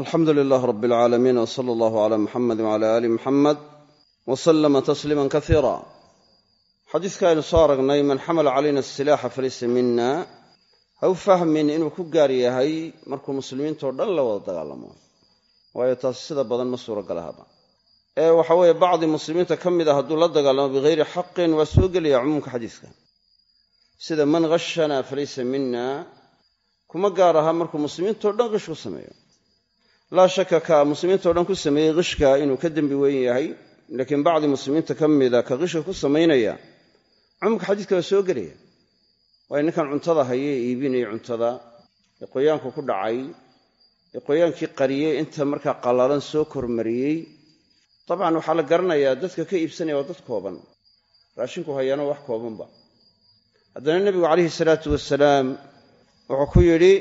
alxamdu lilaah rab alcaalamiin w sala allahu cala muxamedi wcala aali muxamed wa sallama tasliiman kasiira xadiiska aynu soo aragnay man xamala calayna asilaaxa falaysa mina ha u fahmin inuu ku gaar yahay markuu muslimiintao dhan la wada dagaalamo. Waayo taasi sida badan ma suuragalahaba ee waxa weeye bacdi muslimiinta ka mid a hadduu la dagaalamo bihayri xaqin waa soo gelaya cumuumka xadiiska. Sida man khashana falaysa mina kuma gaar aha markuu muslimiintao dhan qish ku sameeyo laa shaka ka muslimiintao dhan ku sameeyey qishka inuu ka dembi weyn yahay laakiin bacdi muslimiinta ka mida ka qishka ku samaynaya cumuumka xadiiska waa soo gelaya. Waayo ninkan cuntada hayee iibinaya cuntada ee qoyaanku ku dhacay ee qoyaankii qariyey inta markaa qallalan soo kormariyey. Dabcan waxaa la garanayaa dadka ka iibsanaya waa dad kooban. Raashinku hayaano wax koobanba. Haddana nebigu calayhi salaatu wasalaam wuxuu ku yidhi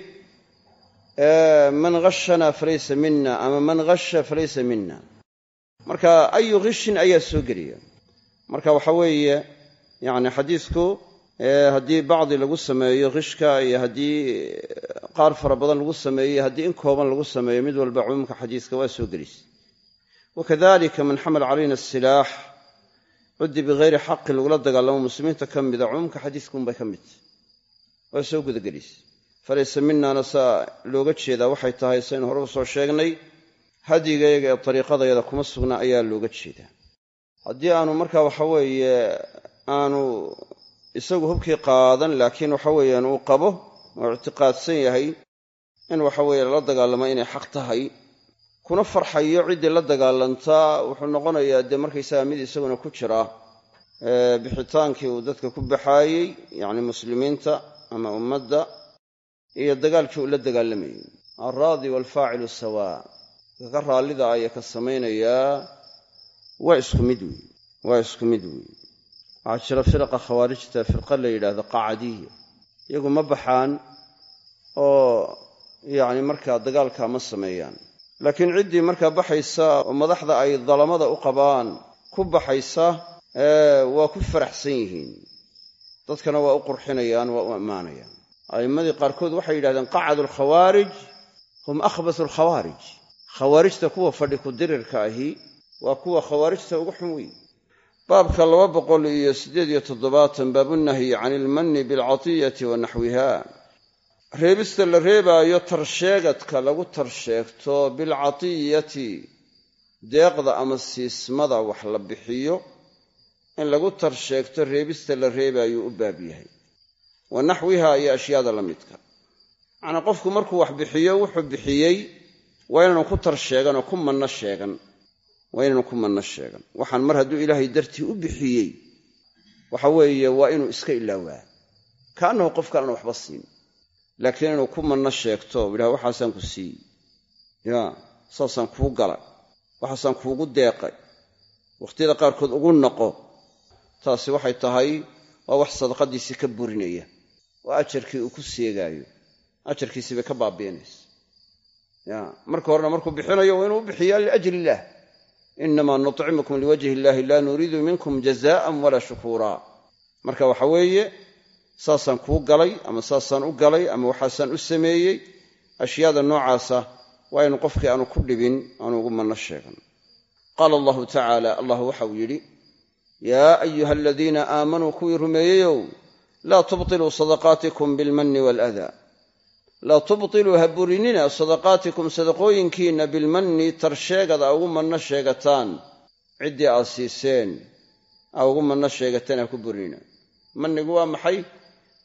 man khashana falaysa mina ama man khasha falaysa mina marka ayu khishin ayaa soo geliya. Marka waxa weeye yani xadiisku haddii bacdi lagu sameeyo khishka iyo haddii qaar fara badan lagu sameeyo haddii in kooban lagu sameeyo mid walba cumuumka xadiiska waa soo gelis. Wakadalika man xamala calayna asilaax cudi bihayri xaqin lagula dagaalamo muslimiinta ka mida cumuumka xadiiskunbay ka midta waa soo gudagelis falaysa minaana saa looga jeedaa waxay tahay saynu hore u soo sheegnay hadyigayga ee dariiqadayada kuma sugna ayaa looga jeedaa. Haddii aanu marka waxa weeye aanu isagu hubkii qaadan laakiin waxa weeyaan uu qabo oo ictiqaadsan yahay in waxa weeye lala dagaalamo inay xaq tahay kuna farxayo ciddii la dagaalantaa wuxuu noqonayaa dee markaysaga mid isaguna ku jira bixitaankii uu dadka ku baxaayey yacni muslimiinta ama ummadda iyo dagaalkii uu la dagaalamayey alraadi waalfaacilu sawaa kaka raallida aya ka samaynayaa. Waa isku mid wey waa isku mid wey waxaa jira firaqa khawaarijta firqa la yidhaahdo qacadiya. Iyagu ma baxaan oo yacni markaa dagaalkaa ma sameeyaan. Laakiin ciddii markaa baxaysa oo madaxda ay dalamada u qabaan ku baxaysa waa ku faraxsan yihiin. Dadkana waa u qurxinayaan waa u ammaanayaan a'immadii qaarkood waxay yidhahdeen qacadu alkhawaarij hum akhbasu alkhawaarij khawaarijta kuwa fadhi ku dirirka ahi waa kuwa khawaarijta ugu xun wey baabka laba boqol iyo siddeed iyo toddobaatan baabunahyi can ilmanni bilcatiyati wa naxwiha. Reebista la reebaayo tarsheegadka lagu tarsheegto bilcatiyati deeqda ama siismada wax la bixiyo in lagu tarsheegto reebista la reebaayuu u baab yahay wa naxwiha iyo ashyaada la midka. Macnaa qofku markuu wax bixiyo wuxuu bixiyey waa inaanu ku tarsheegan oo ku manno sheegan. Waa inaanu ku manno sheegan. Waxaan mar hadduu ilaahay dartii u bixiyey waxa weeye waa inuu iska ilaawaa. Kaannahu qof kalena waxba siin. Laakiin inuu ku manno sheegto yidhaha waxaasaan ku siiyey ya saasaan kuu galay. Waxaasaan kuugu deeqay. Wakhtiyada qaarkood ugu noqo. Taasi waxay tahay waa wax sadaqadiisii ka burinaya oo ajarkii uu ku seegaayo. Ajarkiisii bay ka baabi'inaysa ya marka horena markuu bixinayo waa inuu u bixiyaa liajli illaah inamaa nutcimukum liwajhi illahi laa nuriidu minkum jazaan walaa shukuura marka waxa weeye saasaan kuu galay ama saasaan u galay ama waxaasaan u sameeyey ashyaada noocaasa waa inu qofkii aanu ku dhibin aanu ugu manno sheegan. Qaala allahu tacaala allah waxau yidhi yaa ayuha aladiina aamanuu kuwii rumeeyeyow laa tubtiluu sadaqaatikum bilmanni waaladaa laa tubtiluu ha burinina sadaqaatikum sadaqooyinkiinna bilmanni tarsheegad aa ugu manno sheegataan. Ciddii aad siiseen aa ugu manno sheegataan ha ku burinina. Mannigu waa maxay?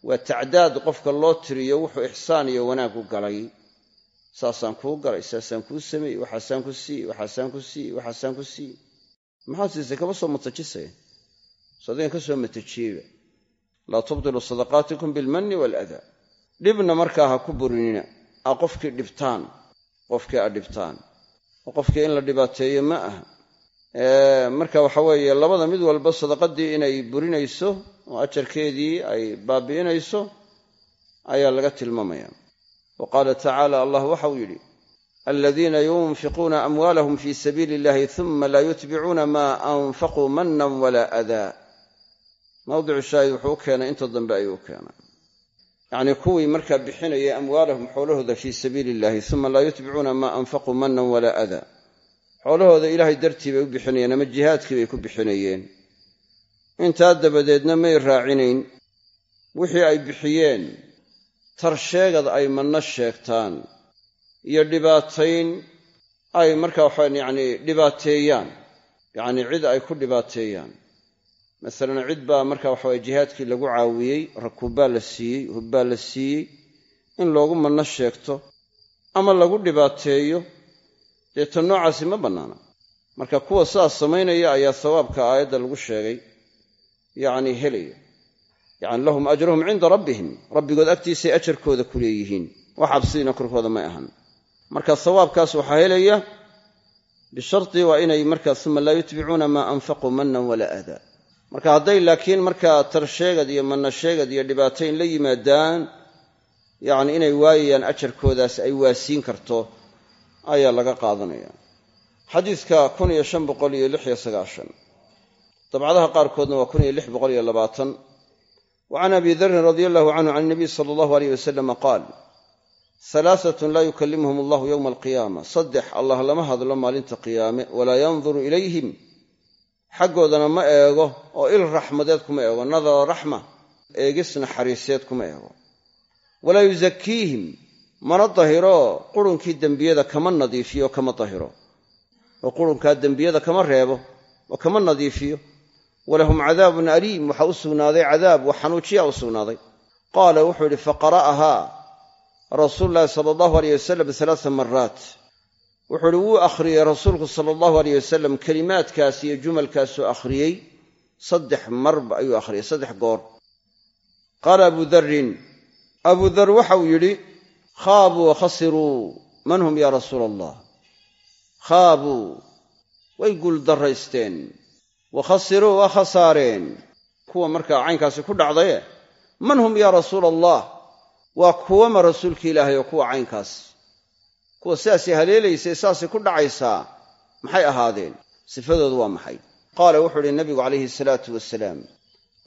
Waa tacdaad qofka loo tiriyo wuxuu ixsaan iyo wanaag u galay. Saasaan kuu galay saasaan kuu sameeyey waxaasaan ku siiyey waxaasaan ku siiyey waxaasaan ku siiyey laa tubtiluu sadaqaatikum bilmanni waaladaa dhibna markaa ha ku burinina aa qofkii dhibtaan qofkii aad dhibtaan. Qofkii in la dhibaateeyo ma aha. Marka waxa weeye labada mid walba sadaqadii inay burinayso oo ajarkeedii ay baabi'inayso ayaa laga tilmaamaya. Wa qaala tacaala allah waxau yidhi aladiina yunfiquuna amwaalahum fii sabiili illahi uma laa yutbicuuna maa anfaquu mannan walaa adaa mawdicu shaahid wuxuu u keenay inta dambe ayuu u keenay. Yacnii kuwii markaa bixinayay amwaalahum xoolahooda fii sabiili illahi uma laa yutbicuuna maa anfaquu mannan walaa adaa. Xoolahooda ilaahay dartii bay u bixinayeen ama jihaadkii bay ku bixinayeen. Intaa dabadeedna may raacinayn wixii ay bixiyeen tarsheegad ay manno sheegtaan iyo dhibaatayn ay markaa waxaan yacnii dhibaateeyaan. Yacnii cid ay ku dhibaateeyaan masalan cid baa marka waxaweye jihaadkii lagu caawiyey rakuubbaa la siiyey hubbaa la siiyey in loogu manno sheegto ama lagu dhibaateeyo dee tan noocaasi ma bannaana. Marka kuwa sidaas samaynaya ayaa sawaabka aayadda lagu sheegay yacnii helaya. Yacni lahum ajruhum cinda rabbihim rabbigood agtiisay ajarkooda ku leeyihiin. Wax cabsidiina korkooda may ahan. Marka sawaabkaas waxaa helaya bisharti waa inay markaa uma laa yutbicuuna maa anfaquu mannan walaa adaa marka hadday laakiin markaa tarsheegad iyo manna sheegad iyo dhibaatayn la yimaadaan yacni inay waayayaan ajarkoodaas ay waasiin karto ayaa laga qaadanaya. Xadiidka kun iyo shan boqol iyo lix iyo sagaashan. Dabcadaha qaarkoodna waa kun iyo lix boqol iyo labaatan. Wa can abi darin radia allahu canhu can inabiy sala allahu aleyh wasalama qaal halaaatun laa yukallimuhum allahu yowma alqiyaama. Saddex allah lama hadlo maalinta qiyaame walaa yanduru ilayhim xaggoodana ma eego oo il raxmadeed kuma eego nadara raxma eegis naxariiseed kuma eego. Walaa yusakiihim mana dahiro qurunkii dembiyada kama nadiifiyo kama dahiro. Oo qurunkaa dembiyada kama reebo oo kama nadiifiyo. Walahum cadaabun aliim waxaa u sugnaaday cadaab wa xanuujiya u sugnaaday. Qaala wuxuu yidhi faqara'ahaa rasuulu llaahi sala allahu aleyh wasalam alaaa maraat wuxuu ihi wuu akhriyey rasuulku sala allahu aleyh wasalam kelimaadkaas iyo jumalkaasuu akhriyey saddex marba ayuu akhriyey saddex goor. Qaala abu darin abu dar waxauu yidhi khaabuu khasiruu man hum yaa rasuula allah khaabuu way guuldarraysteen wa khasiruu waa khasaareen. Kuwa markaa caynkaasi ku dhacdaye man hum yaa rasuula allah waa kuwama rasuulka ilaahay oo kuwa caynkaas kuwa sidaasay haleelaysay saasay ku dhacaysaa maxay ahaadeen? Sifadoodu waa maxay. Qaala wuxuu ihi nabigu calayhi salaatu wasalaam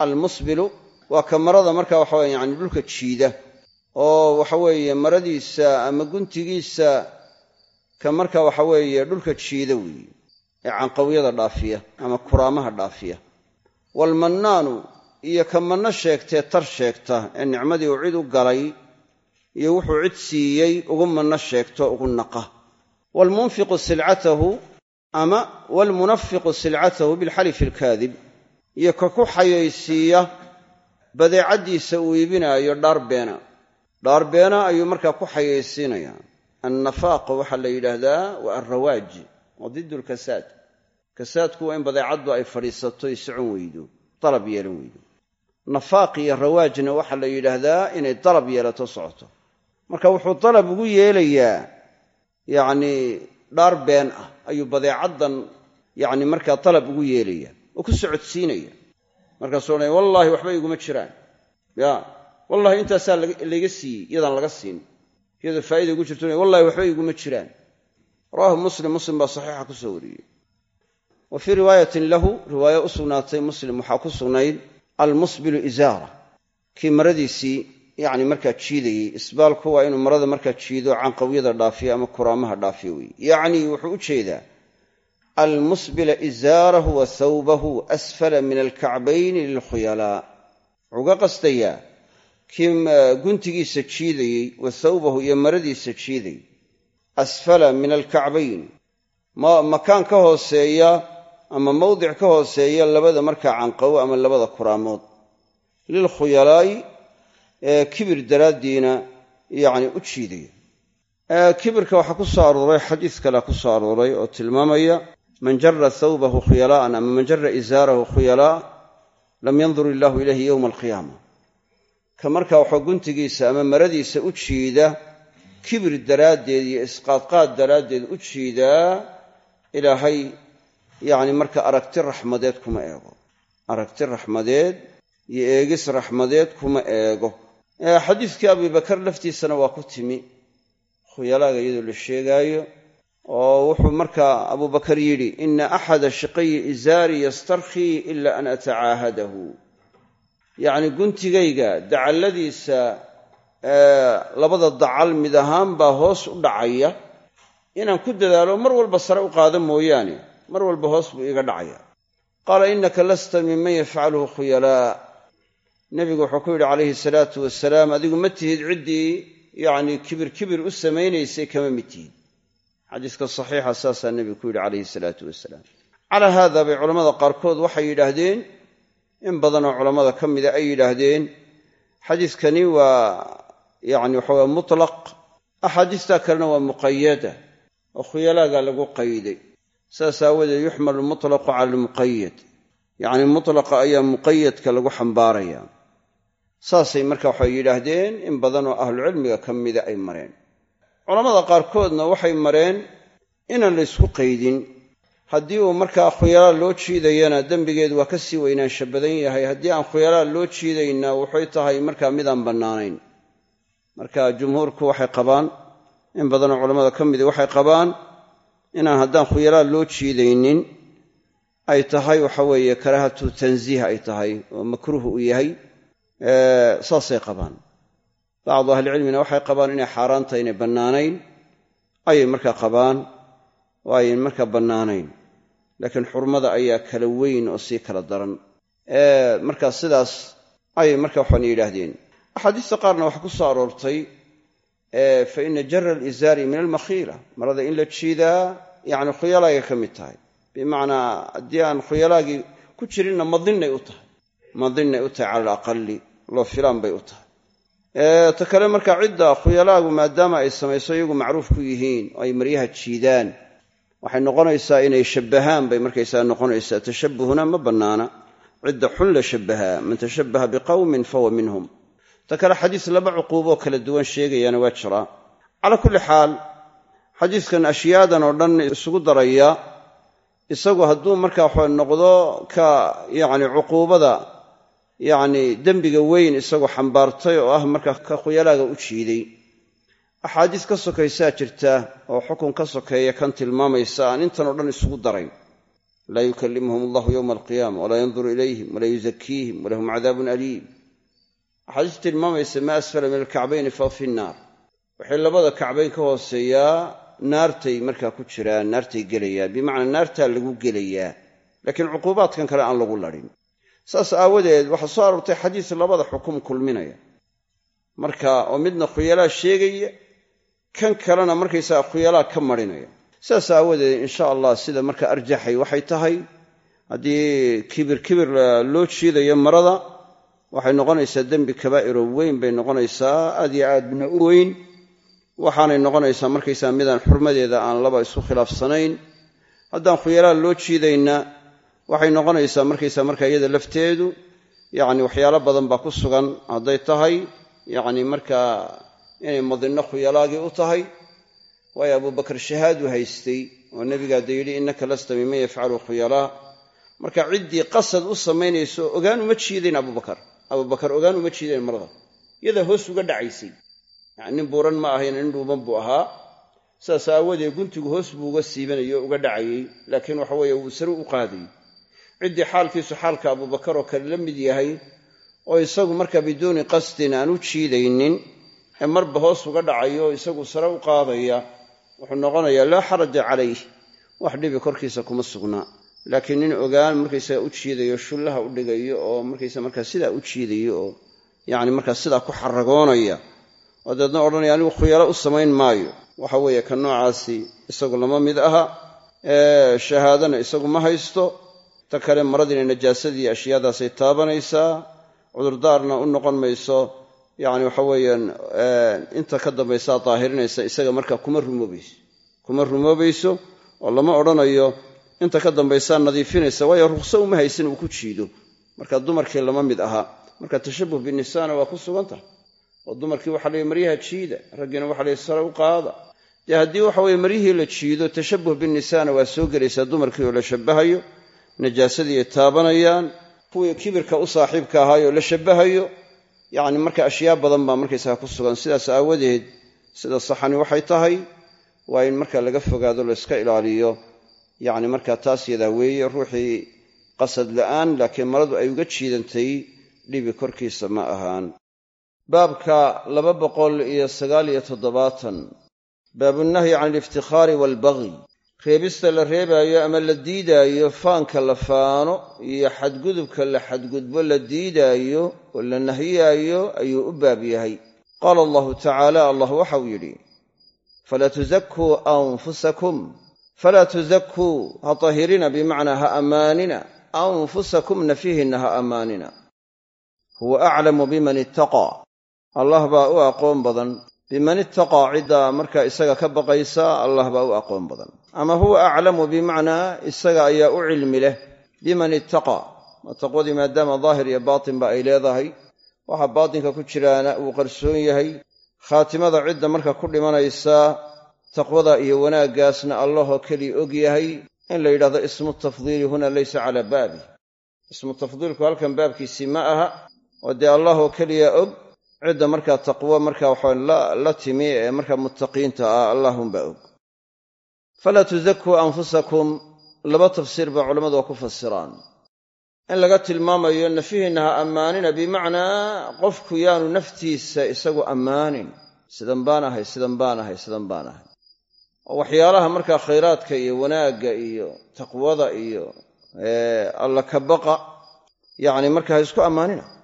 almusbilu waa ka marada marka waxaweye yani dhulka jiida oo waxaweeye maradiisa ama guntigiisa ka marka waxaweeye dhulka jiida weeye ee canqawyada dhaafiya ama kuraamaha dhaafiya. Waalmannaanu iyo ka manno sheegtee tar sheegta ee nicmadii uu cid u galay iyo wuxuu cid siiyey ugu manno sheegto ugu naqa. Waalmunfiqu silcatahu ama waalmunafiqu silcatahu bilxalifi alkaadib. Iyo ka ku xayaysiiya badeecaddiisa uu iibinaayo dhaar beena. Dhaar beena ayuu markaa ku xayaysiinayaa annafaaqa waxaa la yidhaahdaa waa alrawaaj waa diddu lkasaad kasaadku waa in badeecaddu ay fadhiisato y socon weydo dalab yeelan weydo. Nafaaq iyo rawaajna waxaa la yidhaahdaa inay dalab yeelato socoto marka wuxuu dalab ugu yeelayaa yacnii dhaar been ah ayuu badeecaddan yacni markaa dalab ugu yeelaya oo ku socodsiinaya markaasuu odhanaya wallaahi waxba iguma jiraan. Ya wallahi intaasaa layga siiyey iyadaan laga siin. Iyadoo faa'ida igu jirto wallahi waxba iguma jiraan. Rawaahu muslim muslim baa saxiixa ku soo wariyey. Wa fii riwaayatin lahu riwaayo u muslim waxaa ku sugnayd almusbilu isaara kii maradiisii yacni markaa jiidayey. Isbaalku waa inuu marada markaa jiido canqawyada dhaafiyo ama kuraamaha dhaafiyo weeye. Yacnii wuxuu u jeedaa almusbila isaarahu wa thawbahu asfala min alkacbayni lilkhuyalaa wuxuu ga qastayaa kii guntigiisa jiidayey wa thawbahu iyo maradiisa jiidayy asfala min alkacbayn makaan ka hooseeya ama mawdic ka hooseeya labada markaa canqawo ama labada kuraamood. Lilkhuyalaa'i kibir daraaddiina yacni u jiidaya kibirka waxaa ku soo arooray xadiis kalea ku soo arooray oo tilmaamaya man jara thawbahu khuyalaa'an ama man jara isaarahu khuyalaa lam yandur illaahu ilayhi yowma alqiyaama. Ka markaa waxaa guntigiisa ama maradiisa u jiida kibir daraaddeed iyo isqaadqaad daraaddeed u jiidaa ilaahay yacni marka aragti raxmadeed kuma eego. Aragti raxmadeed iyo eegis raxmadeed kuma eego xadiiskii abibakar laftiisana waa ku timi. Khuyalaaga iyadoo la sheegaayo oo wuxuu markaa abubakar yidhi ina axada shiqayi izaari yastarkhii ila an atacaahadahu. Yacni guntigayga dacalladiisa labada dacal mid ahaan baa hoos u dhacaya. Inaan ku dadaalo mar walba sare u qaado mooyaane mar walba hoos buu iiga dhacaya. Qaala innaka lasta minman yafcaluhu khuyalaa nebigu wuxuu ku yidhi calayhi salaatu wasalaam adigu ma tihid ciddii yacni kibir kibir u samaynaysay kama mid tihid. Xadiiska saxiixa saasaa nebigu ku yidhi calayhi salaatu wasalaam calaa haada bay culammada qaarkood waxay yidhaahdeen in badanoo culammada ka mida ay yidhaahdeen xadiiskani waa yacni waxaweye mutlaq axaadiistaa kalena waa muqayada oo khuyalaaga lagu qayday. Saas aawadeed yuxmalu mutlaqu cala almuqayad yacni mutlaqa ayaa muqayadka lagu xambaaraya saasay marka waxay yidhaahdeen in badanoo ahlucilmiga ka mida ay mareen. Culammada qaarkoodna waxay mareen inaan la ysku qaydin. Haddii uu markaa khuyalaa loo jiidayana dembigeedu waa ka sii weynaansha badan yahay. Haddii aan khuyalaa loo jiidaynaa waxay tahay markaa midaan bannaanayn. Marka jumhuurku waxay qabaan in badanoo culammada ka midi waxay qabaan inaan haddaan khuyalaa loo jiidaynin ay tahay waxa weeye karaahatu tansiih ay tahay oo makruuh uu yahay saasay qabaan. Bacdu ahlicilmina waxay qabaan inay xaaraanta inay bannaanayn. Ayay markaa qabaan oo ayan markaa bannaanayn. Laakiin xurmada ayaa kala weyn oo sii kala daran. Markaa sidaas ayay marka waxaan yidhaahdeen. Axaadiista qaarna waxaa ku soo aroortay fa ina jara alizaari min almakhiila. Marada in la jiidaa yacni khuyalaagay ka mid tahay. Bimacnaa haddii aan khuyalaagii ku jirinna madinnay u tahay. Madinnay u tahay cala alaqali loo filaan bay u tahay. Ta kale marka cidda khuyalaagu maadaama ay samayso iyagu macruuf ku yihiin oo ay maryaha jiidaan waxay noqonaysaa inay shabbahaan bay markaysaa noqonaysaa. Tashabbuhuna ma bannaana. Cidda xun la shabbahaa. Man tashabbaha biqawmin fahuwa minhum. Ta kale xadiis laba cuquuboo kala duwan sheegayaana waa jiraa calaa kulli xaal xadiiskan ashyaadan oo dhan isugu daraya isagu hadduu markaa noqdo ka yacni cuquubada yacni dembiga weyn isagoo xambaartay oo ah markaa ka khuyalaaga u jiiday. Axaadiis ka sokaysaa jirta oo xukun ka sokeeya kan tilmaamaysa aan intan oo dhan isugu darayn. Laa yukallimuhum allahu yowma alqiyaama walaa yanduru ilayhim walaa yuzakiihim walahum cadaabun aliim. Axaadiis tilmaamaysa maa asfala min alkacbayni fahuwa fi nnaar waxay labada kacbayn ka hooseeyaa naartay markaa ku jiraan naartay gelayaan bimacnaa naartaa lagu gelayaa laakiin cuquubaadkan kale aan lagu ladhin saas aawadeed waxaa soo aroortay xadiis labada xukum kulminaya. Marka oo midna khuyalaa sheegaya kan kalena markaysaga khuyalaa ka marinaya. Sidaas aawadeed insha allah sida marka arjaxay waxay tahay haddii kibir kibir loo jiidayo marada waxay noqonaysaa dembi kabaa'iro weyn bay noqonaysaa aad yo aadna u weyn. Waxaanay noqonaysaa markaysaa midaan xurmadeeda aan laba isku khilaafsanayn. Haddaan khuyalaa loo jiidayna waxay noqonaysaa markaysaa marka iyada lafteedu yacni waxyaalo badan baa ku sugan hadday tahay yacni markaa inay madinno khuyalaagii u tahay. Waayo abubakar shahaadu haystay oo nebigaa da yidhi innaka lasta miman yafcalu khuyalaa. Marka ciddii qasad u samaynayso ogaan uma jiidayn abubakar abubakar ogaan uma jiidayn marada. Iyadaa hoos uga dhacaysay. Yani nin buuran ma ahayn nin dhuuban buu ahaa. Sidaas aawadeed guntigu hoos buu uga siibanayay oo uga dhacayey laakiin waxa weeye wuu sare u qaadayy ciddii xaalkiisu xaalka abubakar oo kale la mid yahay oo isagu marka biduuni qasdin aan u jiidaynin ee marba hoos uga dhacayo oo isagu sare u qaadaya wuxuu noqonayaa laa xaraja calayh. Wax dhibi korkiisa kuma sugnaa. Laakiin nin ogaan markaysaga u jiidayo shullaha u dhigayo oo markaysa markaa sidaa u jiidayo oo yacni markaa sidaa ku xaragoonaya oo deedna odhanaya anigu khuyalo u samayn maayo. Waxa weeye ka noocaasi isagu lama mid aha. Shahaadana isagu ma haysto ta kale maradiina najaasadii ashyaadaasay taabanaysaa. Cudurdaarna u noqon mayso. Yacni waxa weeyaan inta ka dambaysaa daahirinaysa isaga markaa kuma rumoobayso kuma rumoobayso oo lama odhanayo inta ka dambaysaa nadiifinaysa waayo ruqso uma haysan uu ku jiido. Marka dumarkii lama mid aha. Marka tashabuh binisaana waa ku sugan tahay. Oo dumarkii waxa layihi maryaha jiida raggiina waxa layihi sare u qaada. Dee haddii waxa weye maryihii la jiido tashabuh binisaana waa soo gelaysaa dumarkii oo la shabahayo najaasadii ay taabanayaan kuwii kibirka u saaxiibka ahaayoo la shabahayo yacni marka ashyaa badan baa markaysaga ku sugan. Sidaas aawadeed sida saxani waxay tahay waa in marka laga fogaado layska ilaaliyo. Yacni markaa taas yadaa weeye ruuxii qasad la'aan laakiin maradu ay uga jiidantay dhibi korkiisa ma ahaan. Baabka laba boqol iyo sagaal iyo toddobaatan. Baabunahyi can aliftikhaari waalbagyi reebista la reebaayo ama la diidaayo faanka la faano iyo xadgudubka la xadgudbo la diidaayo oo la nahiyaayo ayuu u baab yahay. Qaala allahu tacaala allah waxau yidhi falaa tusakuu anfusakum falaa tusakuu ha tahirina bimacnaa ha ammaanina anfusakum nafihinna ha ammaanina. Huwa aclamu biman ittaqaa. Allah baa u aqoon badan biman ittaqaa ciddaa markaa isaga ka baqaysa allah baa u aqoon badan. Ama huwa aclamu bimacnaa isaga ayaa u cilmi leh. Biman ittaqaa ma taqwadii maadaama daahir iyo baatinba ay leedahay. Waxa baatinka ku jiraana uu qarsoon yahay. Khaatimada cidda marka ku dhimanaysa taqwada iyo wanaaggaasna allahoo keliya og yahay in la yidhahdo ismu tafdiili huna laysa calaa baabi. Ismu tafdiilku halkan baabkiisii ma aha oo dee allahoo keliya og cidda markaa taqwo markaa waxaan la timi ee markaa muttaqiinta ah allahunbaa og falaa tusakuu anfusakum laba tafsiir baa culammadu waa ku fasiraan. In laga tilmaamayo nafihiinna ha ammaanina bimacnaa qofku yaanu naftiisa isagu ammaanin. Sidan baan ahay sidan baan ahay sidan baan ahay. Oo waxyaalaha markaa khayraadka iyo wanaagga iyo taqwada iyo alla ka baqa yacni markaa ha isku ammaanina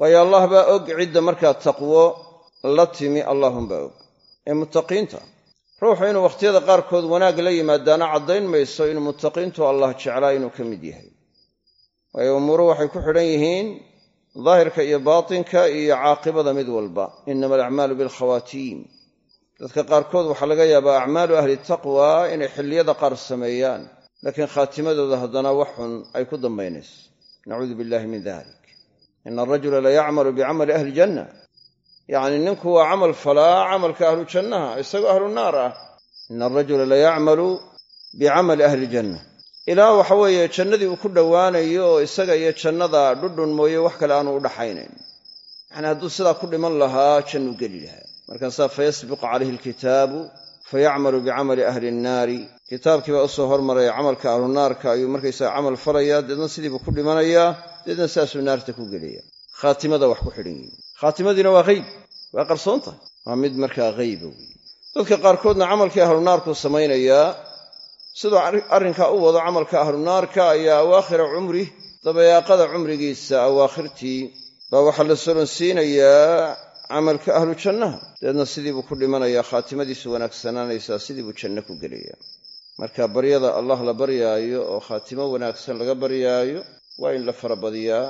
waayo allah baa og cidda markaa taqwo la timi allahunbaa og. Ee muttaqiinta ruuxu inuu wakhtiyada qaarkood wanaag la yimaadaana caddayn mayso inuu muttaqiintu allah jeclaa inuu ka mid yahay. Waayo umuuruhu waxay ku xidhan yihiin daahirka iyo baatinka iyo caaqibada mid walba. Inama alacmaalu bilkhawaatiim dadka qaarkood waxaa laga yaabaa acmaalu ahli taqwa inay xilliyada qaar sameeyaan laakiin khaatimadooda haddana wax xun ay ku dambaynayso nacuudu billahi min dalik ina arajula la yacmalu bicamali ahli janna. Yacni ninku waa camal falaa camalka ahlu jannaha isagoo ahlu naar ah. Ina arajula la yacmalu bicamali ahli janna. Ilaa waxa weeye jannadii uu ku dhowaanayo oo isaga iyo jannada dhudhun mooye wax kale aanu u dhaxaynayn. Yacni hadduu sidaa ku dhiman lahaa jannuu geli lahaa. Markaasaa fayasbiqu calayhi alkitaabu fayacmalu bicamali ahli innaari kitaabkii baa u soo hormaraya camalka ahlu naarka ayuu markaysaga camal falayaa. Deedna sidiibuu ku dhimanayaa deedna saasuu naarta ku gelaya khaatimada wax ku xidhan yihiin khaatimadiina waa hayb waa qarsoonta waa mid markaa hayba weeye dadka qaarkoodna camalkii ahlu naarkuu samaynayaa siduu arrinkaa u wado camalka ahlu naarka ayaa awaakhira cumrih dabayaaqada cumrigiisa awaakhirtii baa waxaa la solonsiinayaa camalka ahlu jannaha dabeedna sidiibuu ku dhimanayaa khaatimadiisu wanaagsanaanaysaa sidiibuu janno ku gelayaa. Marka baryada allah la baryaayo oo khaatimo wanaagsan laga baryaayo waa in la farabadiyaa.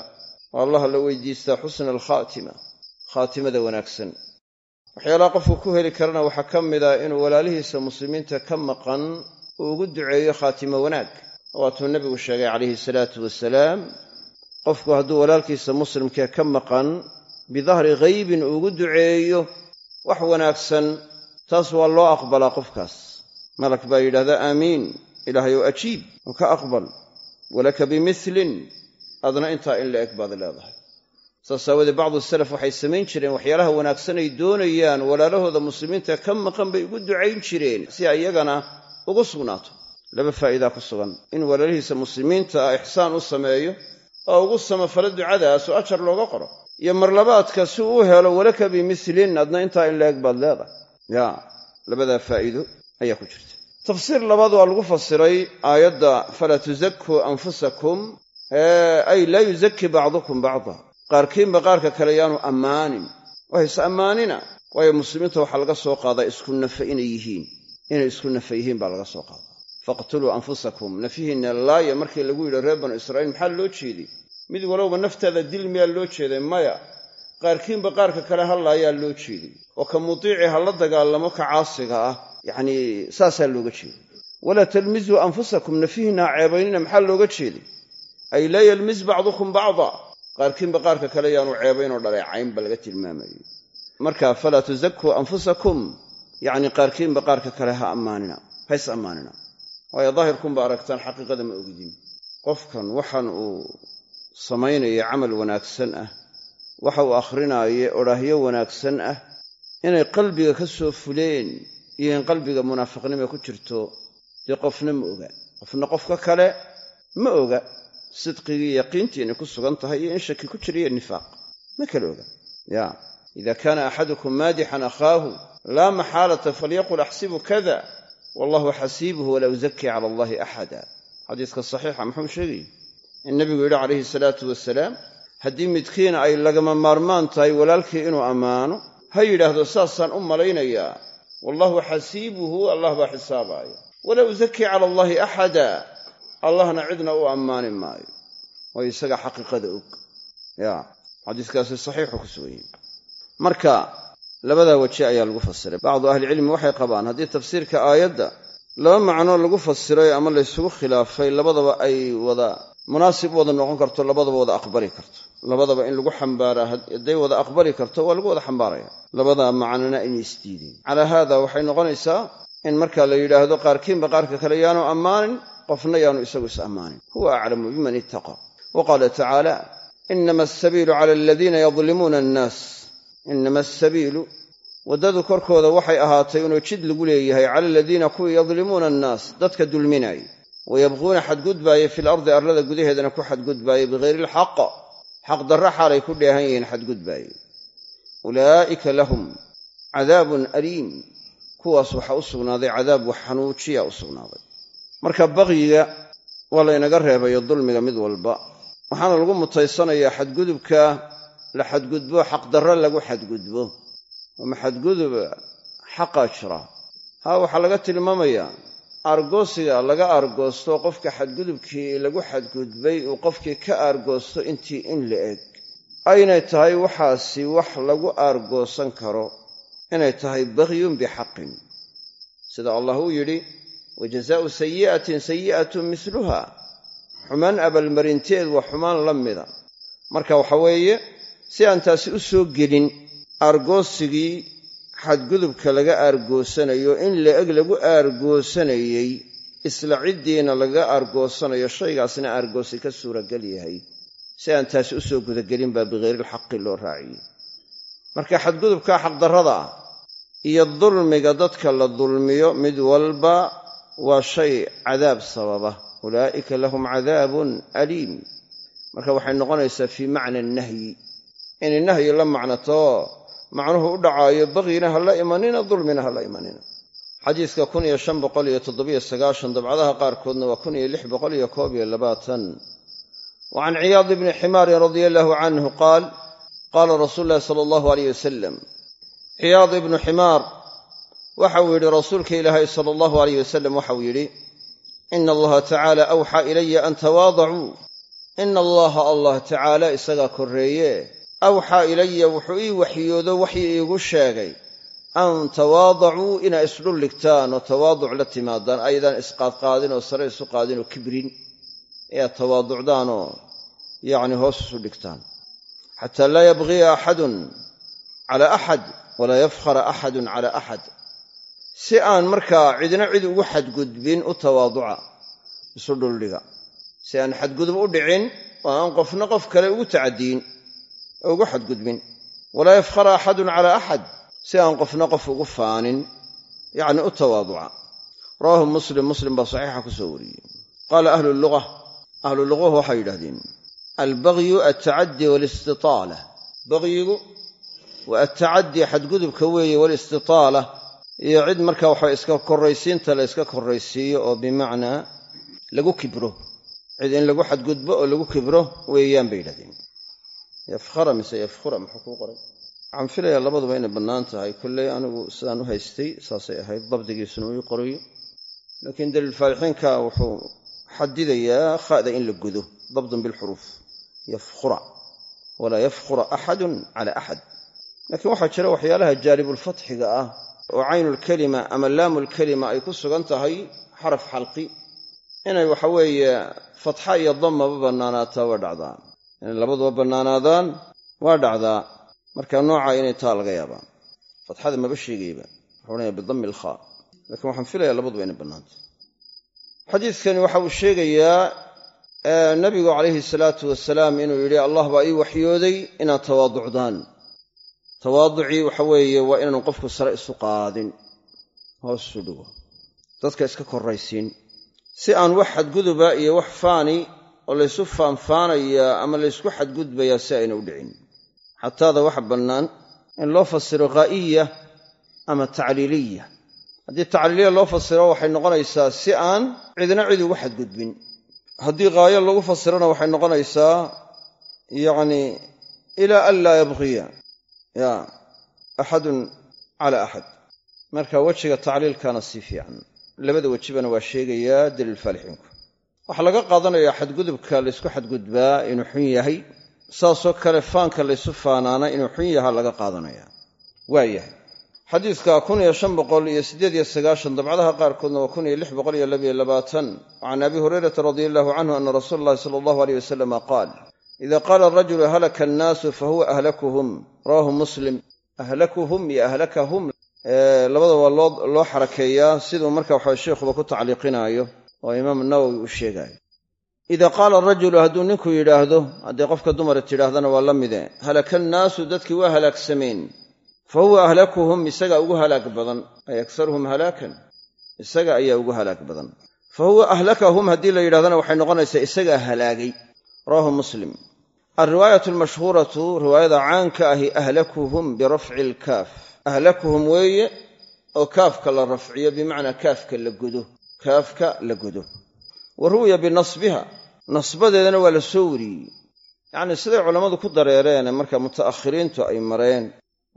Oo allah la weydiistaa xusna alkhaatima khaatimada wanaagsan. Waxyaalaha qofku ku heli karana waxaa ka mid a inuu walaalihiisa muslimiinta ka maqan uu ugu duceeyo khaatimo wanaag. Waatuu nebigu sheegay calayhi salaatu wasalaam qofku hadduu walaalkiisa muslimkee ka maqan bidahri ghaybin uugu duceeyo wax wanaagsan taas waa loo aqbalaa qofkaas. Malak baa yidhahdaa aamiin ilaahay ou ajiib oo ka aqbal walaka bimilin adna intaa in la eg baad leedahay. Saas aawoodee bacdu salaf waxay samayn jireen waxyaalaha wanaagsan ay doonayaan walaalahooda muslimiinta ka maqan bay ugu ducayn jireen si iyagana ugu sugnaato. Laba faa'iidaa ku sugan. In walaalihiisa muslimiinta ah ixsaan u sameeyo oo ugu samafalo ducadaas oo ajar looga qoro. Iyo marlabaadka si uu helo walaka bimilin adna intaa in la eg baad leedahay. Ya labadaa faa'iido ayaa ku jirta. Tafsiir labaad waa lagu fasiray aayadda falaa tusakuu anfusakum ay laa yuzakki bacdukum bacda. Qaarkiinba qaarka kale yaanu ammaanin. Waa is ammaanina. Waayo muslimiinta waxaa laga soo qaadaa isku nafe inay yihiin. Inay isku nafe yihiin baa laga soo qaadaa. Faqtuluu anfusakum. Nafihiinna laaya markii lagu yidhi reer banu israa'iil maxaa loo jeeday mid walowba naftaada dil miyaa loo jeeday? Maya. Qaarkiinba qaarka kale ha laayaa loo jeeday oo ka mutiici ha la dagaalamo ka caasiga ah. Yacnii saasaa looga jeeday walaa talmisuu anfusakum. Nafihiinna ha ceebaynina maxaa looga jeeday ay laa yalmis bacdukum bacda. Qaarkiinba qaarka kale yaanu ceebaynoo dhaleecaynba laga tilmaamayo marka falaa tusakuu anfusakum. Yacni qaarkiinba qaarka kale ha ammaanina ha is ammaanina. Waayo daahirkunba aragtaan xaqiiqada ma ogidin. Qofkan waxaan uu samaynaya camal wanaagsan ah waxa uu akhrinaaye odhaahyo wanaagsan ah inay qalbiga ka soo fuleen iyo in qalbiga munaafiqnima ku jirto dee qofna ma oga. Qofna qofka kale ma oga sidqigii yaqiintii inay ku sugan tahay iyo in shaki ku jira iyo nifaaq. Ma kala oga. Ya ida kaana axadukum maadixan akhaahu laa maxaalata falyaqul axsibu kada wallahu xasiibuhu walaa uzaki cala allahi axada. Xadiiska saxiixa muxuu sheegayey in nebigu yidhi calayhi salaatu wasalaam haddii midkiina ay lagama maarmaan tahay walaalkii inuu ammaano ha yidhaahdo saasaan u malaynayaa. Wallahu xasiibuhu allah baa xisaabaaya walaa uzaki cala allahi axada allahna cidna u ammaani maayo. Waayo isaga xaqiiqada og. Ya xadiiskaasi saxiixu ku suganyey marka labadaa weji ayaa lagu fasiray. Bacdu ahlicilmi waxay qabaan haddii tafsiirka aayadda laba macnoo lagu fasiray ama laysugu khilaafay labadaba ay wada munaasib wada noqon karto labadaba wada aqbali karto. Labadaba in lagu xambaaraa hadday wada aqbali karto waa lagu wada xambaaraya. Labadaa macnona inay isdiideen calaa haada waxay noqonaysaa in marka la yidhaahdo qaarkiinba qaarka kale yaanu ammaanin qofna yaanu isagu is huwa aclamu biman ittaqa. Wa qaala tacaala inama asabiilu cala aladiina yadlimuuna annaas. Inama asabiilu waddadu korkooda waxay ahaatay inuu jid lagu leeyahay cala aladiina kuwii yadlimuuna annaas dadka dulminaayay wayabquuna xadgudbaaye fil ardi arlada gudaheedana ku xadgudbaaye bihayri ilxaq xaq darra xaalay ku dheehan yihiin xadgudbaaye. Ulaa'ika lahum cadaabun aliim. Kuwaas waxaa u sugnaaday cadaab wax xanuujiya u sugnaaday marka baqyiga waa laynaga reebayo dulmiga mid walba. Waxaana lagu mutaysanayaa xadgudubka la xadgudbo xaqdarro lagu xadgudbo. Ama xadgudub xaqaa jira. Haa waxaa laga tilmaamayaa aargoosiga laga aargoosto qofka xadgudubkii lagu xadgudbay uu qofkii ka aargoosto intii in la eg. Aynay tahay waxaasi wax lagu aargoosan karo. Inay tahay bagyun bixaqin. Sida allah uu yidhi wa jazaau sayi'atin sayi'atun misluha xumaan abaalmarinteed waa xumaan la mida marka waxa weeye si aan taasi u soo gelin aargoosigii xadgudubka laga aargoosanayo in la-eg lagu aargoosanayey isla ciddiina laga aargoosanayo shaygaasna aargoosi ka suuragel yahay si aan taasi u soo gudagelin baa bikhayrilxaqi loo raaciyey marka xadgudubka xaqdarrada ah iyo dulmiga dadka la dulmiyo mid walba waa shay cadaab sababa. Ulaa'ika lahum cadaabun aliim. Marka waxay noqonaysaa fii macna nahyi. Inay nahyi la macnato macnuhu u dhacaayo bagyina ha la imanina dulmina ha la imanina. Xadiiska kun iyo shan boqol iyo toddobiyo sagaashan dabcadaha qaarkoodna waa kun iyo lix boqol iyo koob iyo labaatan. Wa can ciyaad ibni ximaarin radia allahu canhu qaal qaala rasuulu llahi sala allahu aleyh wasalam waxa uu yidhi rasuulka ilaahay sala allahu aleyh wasalam waxauu yidhi ina allaha tacaala awxaa ilaya an tawaadacuu. Ina allaha allah tacaala isagaa korreeye. Awxaa ilaya wuxuu ii waxyoodo waxii iigu sheegay. An tawaadacuu inaa isdhul dhigtaan oo tawaaduc la timaadaan aydaan isqaadqaadin oo sare isu qaadin oo kibrin. Ee aad tawaaducdaanoo yacni hoos isu dhigtaan. Xataa laa yabghiya axadun cala axad walaa yafkhara axadun cala axad si aan markaa cidna cid ugu xadgudbin u tawaaduca isu dhuldhiga si aan xadgudub u dhicin oo aan qofna qof kale ugu tacadiyin oo ugu xadgudbin. Walaa yafkhara axadun cala axad si aan qofna qof ugu faanin yacni u tawaaduca. Rawaahu muslim muslim baa saxiixa ku soo wariyey. Qaala ahlu luga ahlu luguhu waxay yidhahdeen albagyu altacaddi waalistitaala bagyigu waa altacaddi xadgudubka weeye waalistitaala iyo cid marka waxa iska korraysiinta la yska korraysiiyo oo bimacnaa lagu kibro. Cid in lagu xadgudbo oo lagu kibro weeyaan bay yidhahdeen. Yafkhara mise yafkhura muxuu kuu qoray? Waxaan filayaa labaduba inay bannaan tahay. Kolley anigu sidaan u haystay saasay ahayd dabdigiisuna uu ii qorayo. Laakiin daliilfaalixiinka wuxuu xadidayaa kha'da in la gudo dabdun bilxuruuf yafkhura. Walaa yafkhura axadun cala axad laakiin waxaa jira waxyaalaha jaalibulfatxiga ah oo caynulkelima ama laamulkelima ay ku sugan tahay xaraf xalqi. Inay waxa weeye fatxa iyo damaba bannaanaataa waa dhacdaa. Inay labaduba bannaanaadaan waa dhacdaa. Marka nooca inay taa laga yaabaa. Fatxada maba sheegayba wuxuu odhanaya bidammi ilkhaa. Lakiin waxaan filayaa labaduba inay bannaanta xadiidkani waxa uu sheegayaa nabigu calayhi salaatu wasalaam inuu yidhi allah baa ii waxyooday inaad tawaaducdaan tawaaducii waxa weeye waa inaanu qofku sare isu qaadin hoos isu dhigo. Dadka iska korraysiin si aan wax xadguduba iyo wax faani oo laysu faanfaanayaa ama laysku xadgudbayaa si ayna u dhicin. Xataada waxa bannaan in loo fasiro ghaa'iya ama tacliiliya. Haddii tacliiliya loo fasiro waxay noqonaysaa si aan cidna cid ugu xadgudbin. Haddii ghaayo lagu fasirona waxay noqonaysaa yacni ilaa an laa yabqiya ya axadun cala axad. Marka wejiga tacliilkaana sii fiican. Labada wejibana waa sheegayaa daliil faalixinku waxaa laga qaadanayaa xadgudubka laysku xadgudbaa inuu xun yahay saasoo kale faanka laysu faanaana inuu xun yahaa laga qaadanaya. Waa yahay. Xadiidka kun iyo shan boqol iyo siddeed iyo sagaashan dabcadaha qaarkoodna waa kun iyo lix boqol iyo labiyo labaatan. Can abi hurayrata radia allahu canhu ana rasuula allahi sala allahu aleyh wasalama qaal ida qaala arajulu halaka annaasu fahuwa ahlakuhum rawahu muslim ahlakuhum iyo ahlakahum labada waa loo xarakeeyaa siduu marka waxa sheikhuba ku tacliiqinaayo oo imaam nawowi uu sheegaayo ida qaala arajulu hadduu ninku yidhaahdo hadday qofka dumara tidhaahdana waa la mide halaka annaasu dadkii waa halaagsameen fa huwa ahlakuhum isaga ugu halaag badan ay aksaruhum halaakan isaga ayaa ugu halaag badan fa huwa ahlakahum haddii la yidhahdana waxay noqonaysaa isagaa halaagay rawahu muslim. Alriwaayatu almashhuuratu riwaayada caanka ahi ahlakuhum birafci alkaaf. Ahlakuhum weeye oo kaafka la rafciyo bimacnaa kaafka la godo kaafka la godo. Wa ruwiya binasbiha nasbadeedana waa la soo wariyey. Yacnii siday culammadu ku dareereene marka muta'akhiriintu ay mareen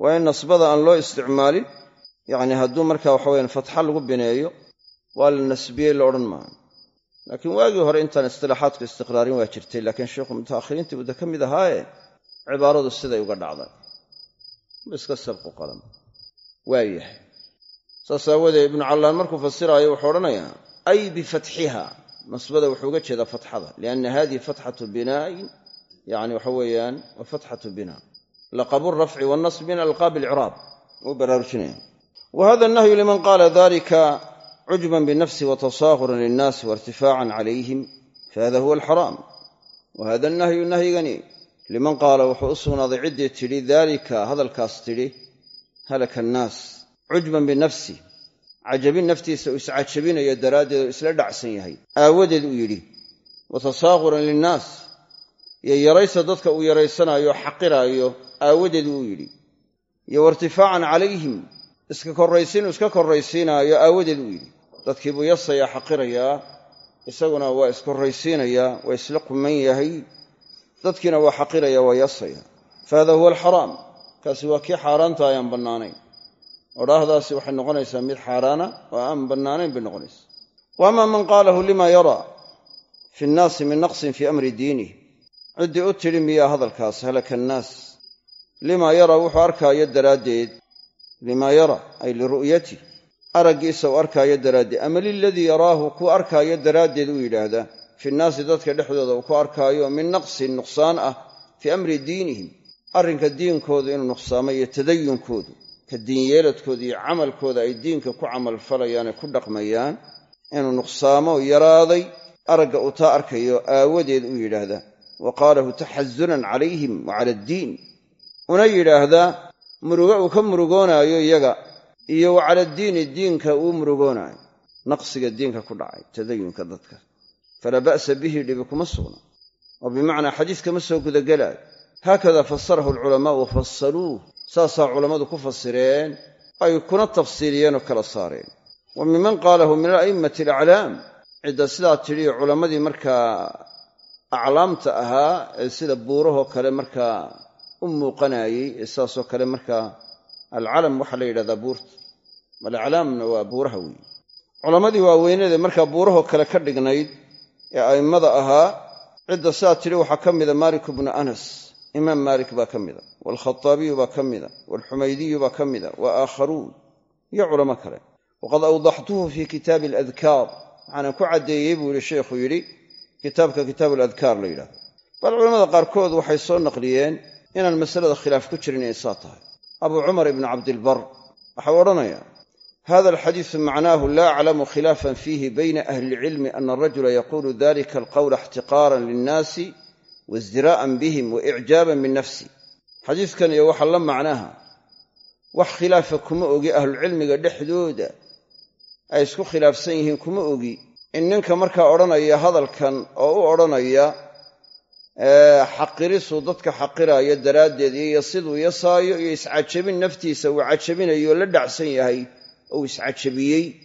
waa in nasbada aan loo isticmaalin yacni hadduu marka waxaweyan fatxa lagu bineeyo waa la nasbiyey la odhan maayo laakiin waagii hore intaan istilaaxaadku istiqraarin waa jirtay laakiin sheikhu muta'akhiriintii buuda ka mid ahaaye cibaaradu siday uga dhacday. Iska sabqu qalam waa yahay. Saas aawoodee ibnu callaan markuu fasiraayo wuxuu odhanayaa ay bifatxiha nasbada wuxuu uga jeedaa fatxada lianna hadihi fatxatu binaa'in yani waxa weeyaan waa fatxatu bina laqabu rafci wannasb min alqaabi alciraab uu baraarujinaya wa hada nahyu liman qaala dalika cujban binafsi watasaahuran linnaasi wairtifaacan calayhim fahada huwa alxaraam wa hada nahyu nahyigani liman qaala wuxuu u sugnaaday ciddii tidhi daalika hadalkaas tidhi halaka annaas cujban binafsi cajabin naftiisa uu iscajabinayo daraaddeed oo isla dhacsan yahay aawadeed uu yidhi wa tasaaquran linnaas iyo yaraysa dadka uu yaraysanaayo xaqiraayo aawadeed uu yidhi iyo wairtifaacan calayhim iska korraysiin uu iska korraysiinaayo aawadeed uu yidhi. Dadkii buu yasayaa xaqirayaa isaguna waa iskorraysiinayaa waa isla quman yahay. Dadkiina waa xaqiraya waa yasaya. Fa hada huwa alxaraam. Kaasi waa kii xaaraanta ayaan bannaanayn. Odhaahdaasi waxay noqonaysaa mid xaaraana oo aan bannaanayn bay noqonaysaa. Wa ama man qaalahu lima yaraa fi nnaasi min naqsin fii amri diinih ciddii u tidhi miyaa hadalkaas halaka annaas limaa yaraa wuxuu arkaayo daraaddeed limaa yara ay liru'yatih araggiisa uu arkaayo daraaddeed. Ama liladii yaraahu kuu arkaayo daraaddeed uu yidhaahdaa fi nnaasi dadka dhexdooda uu ku arkaayo min naqsin nuqsaan ah fii amri diinihim. Arrinka diinkoodu inuu nuqsaamo iyo tadayunkoodu ka diinyeeladkooda iyo camalkooda ay diinka ku camalfalayaane ku dhaqmayaan inuu nuqsaamo yaraaday aragga uu taa arkayo aawadeed uu yidhaahdaa wa qaalahu taxasunan calayhim wa cala addiin una yidhaahdaa murugo uu ka murugoonaayo iyaga iyo wa cala addiini diinka uu murugoonaayo naqsiga diinka ku dhacay tadayunka dadka. Falaa ba'sa bihi dhibi kuma sugna oo bimacnaa xadiiska ma soo gudagelaayo haakada fasarahu alculamaau wa fassaluuh. Saasaa culammadu ku fasireen ay kuna tafsiiliyeen oo kala saareen. Wa miman qaalahu min ala'immati alaclaam. Cidda sidaa tidhi culammadii markaa aclaamta ahaa ee sida buurahoo kale markaa u muuqanaayey ee saasoo kale markaa alcalam waxaa la yidhahdaa buurta alaclaamna waa buuraha weeye. Culammadii waaweynade markaa buurahoo kale ka dhignayd ee a'immada ahaa cidda sidaa tidhi waxaa ka mida maalik bnu anas. Imaam maalik baa ka mida waalkhataabiyu baa ka mida waalxumaydiyu baa ka mida wa aakharuun iyo culamo kale. Waqad awdaxtuhu fii kitaabi aladkaar. Waxaanan ku caddeeyey buu yihi sheikhu yidhi kitaabka kitaabu aladkaar la yidhahdo. Bal culamada qaarkood waxay soo naqliyeen inaan masalada khilaaf ku jirin inay saa tahay. Abuu cumar ibnu cabdilbar waxau odhanayaa hada alxadiisu macnaahu laa aclamu khilaafan fiihi bayna ahli ilcilmi ana arajula yaquulu dalika alqawla ixtiqaaran linnaasi waisdiraa'an bihim wa icjaaban min nafsi. Xadiiskan iyo waxa la macnaha wax khilaafa kuma ogi ahlucilmiga dhexdooda ay isku khilaafsan yihiin kuma ogi. In ninka markaa odhanaya hadalkan oo u odhanaya xaqirisuu dadka xaqiraayo daraaddeed iyo siduu yasaayo iyo iscajabin naftiisa uu cajabinayo la dhacsan yahay ou iscajabiyey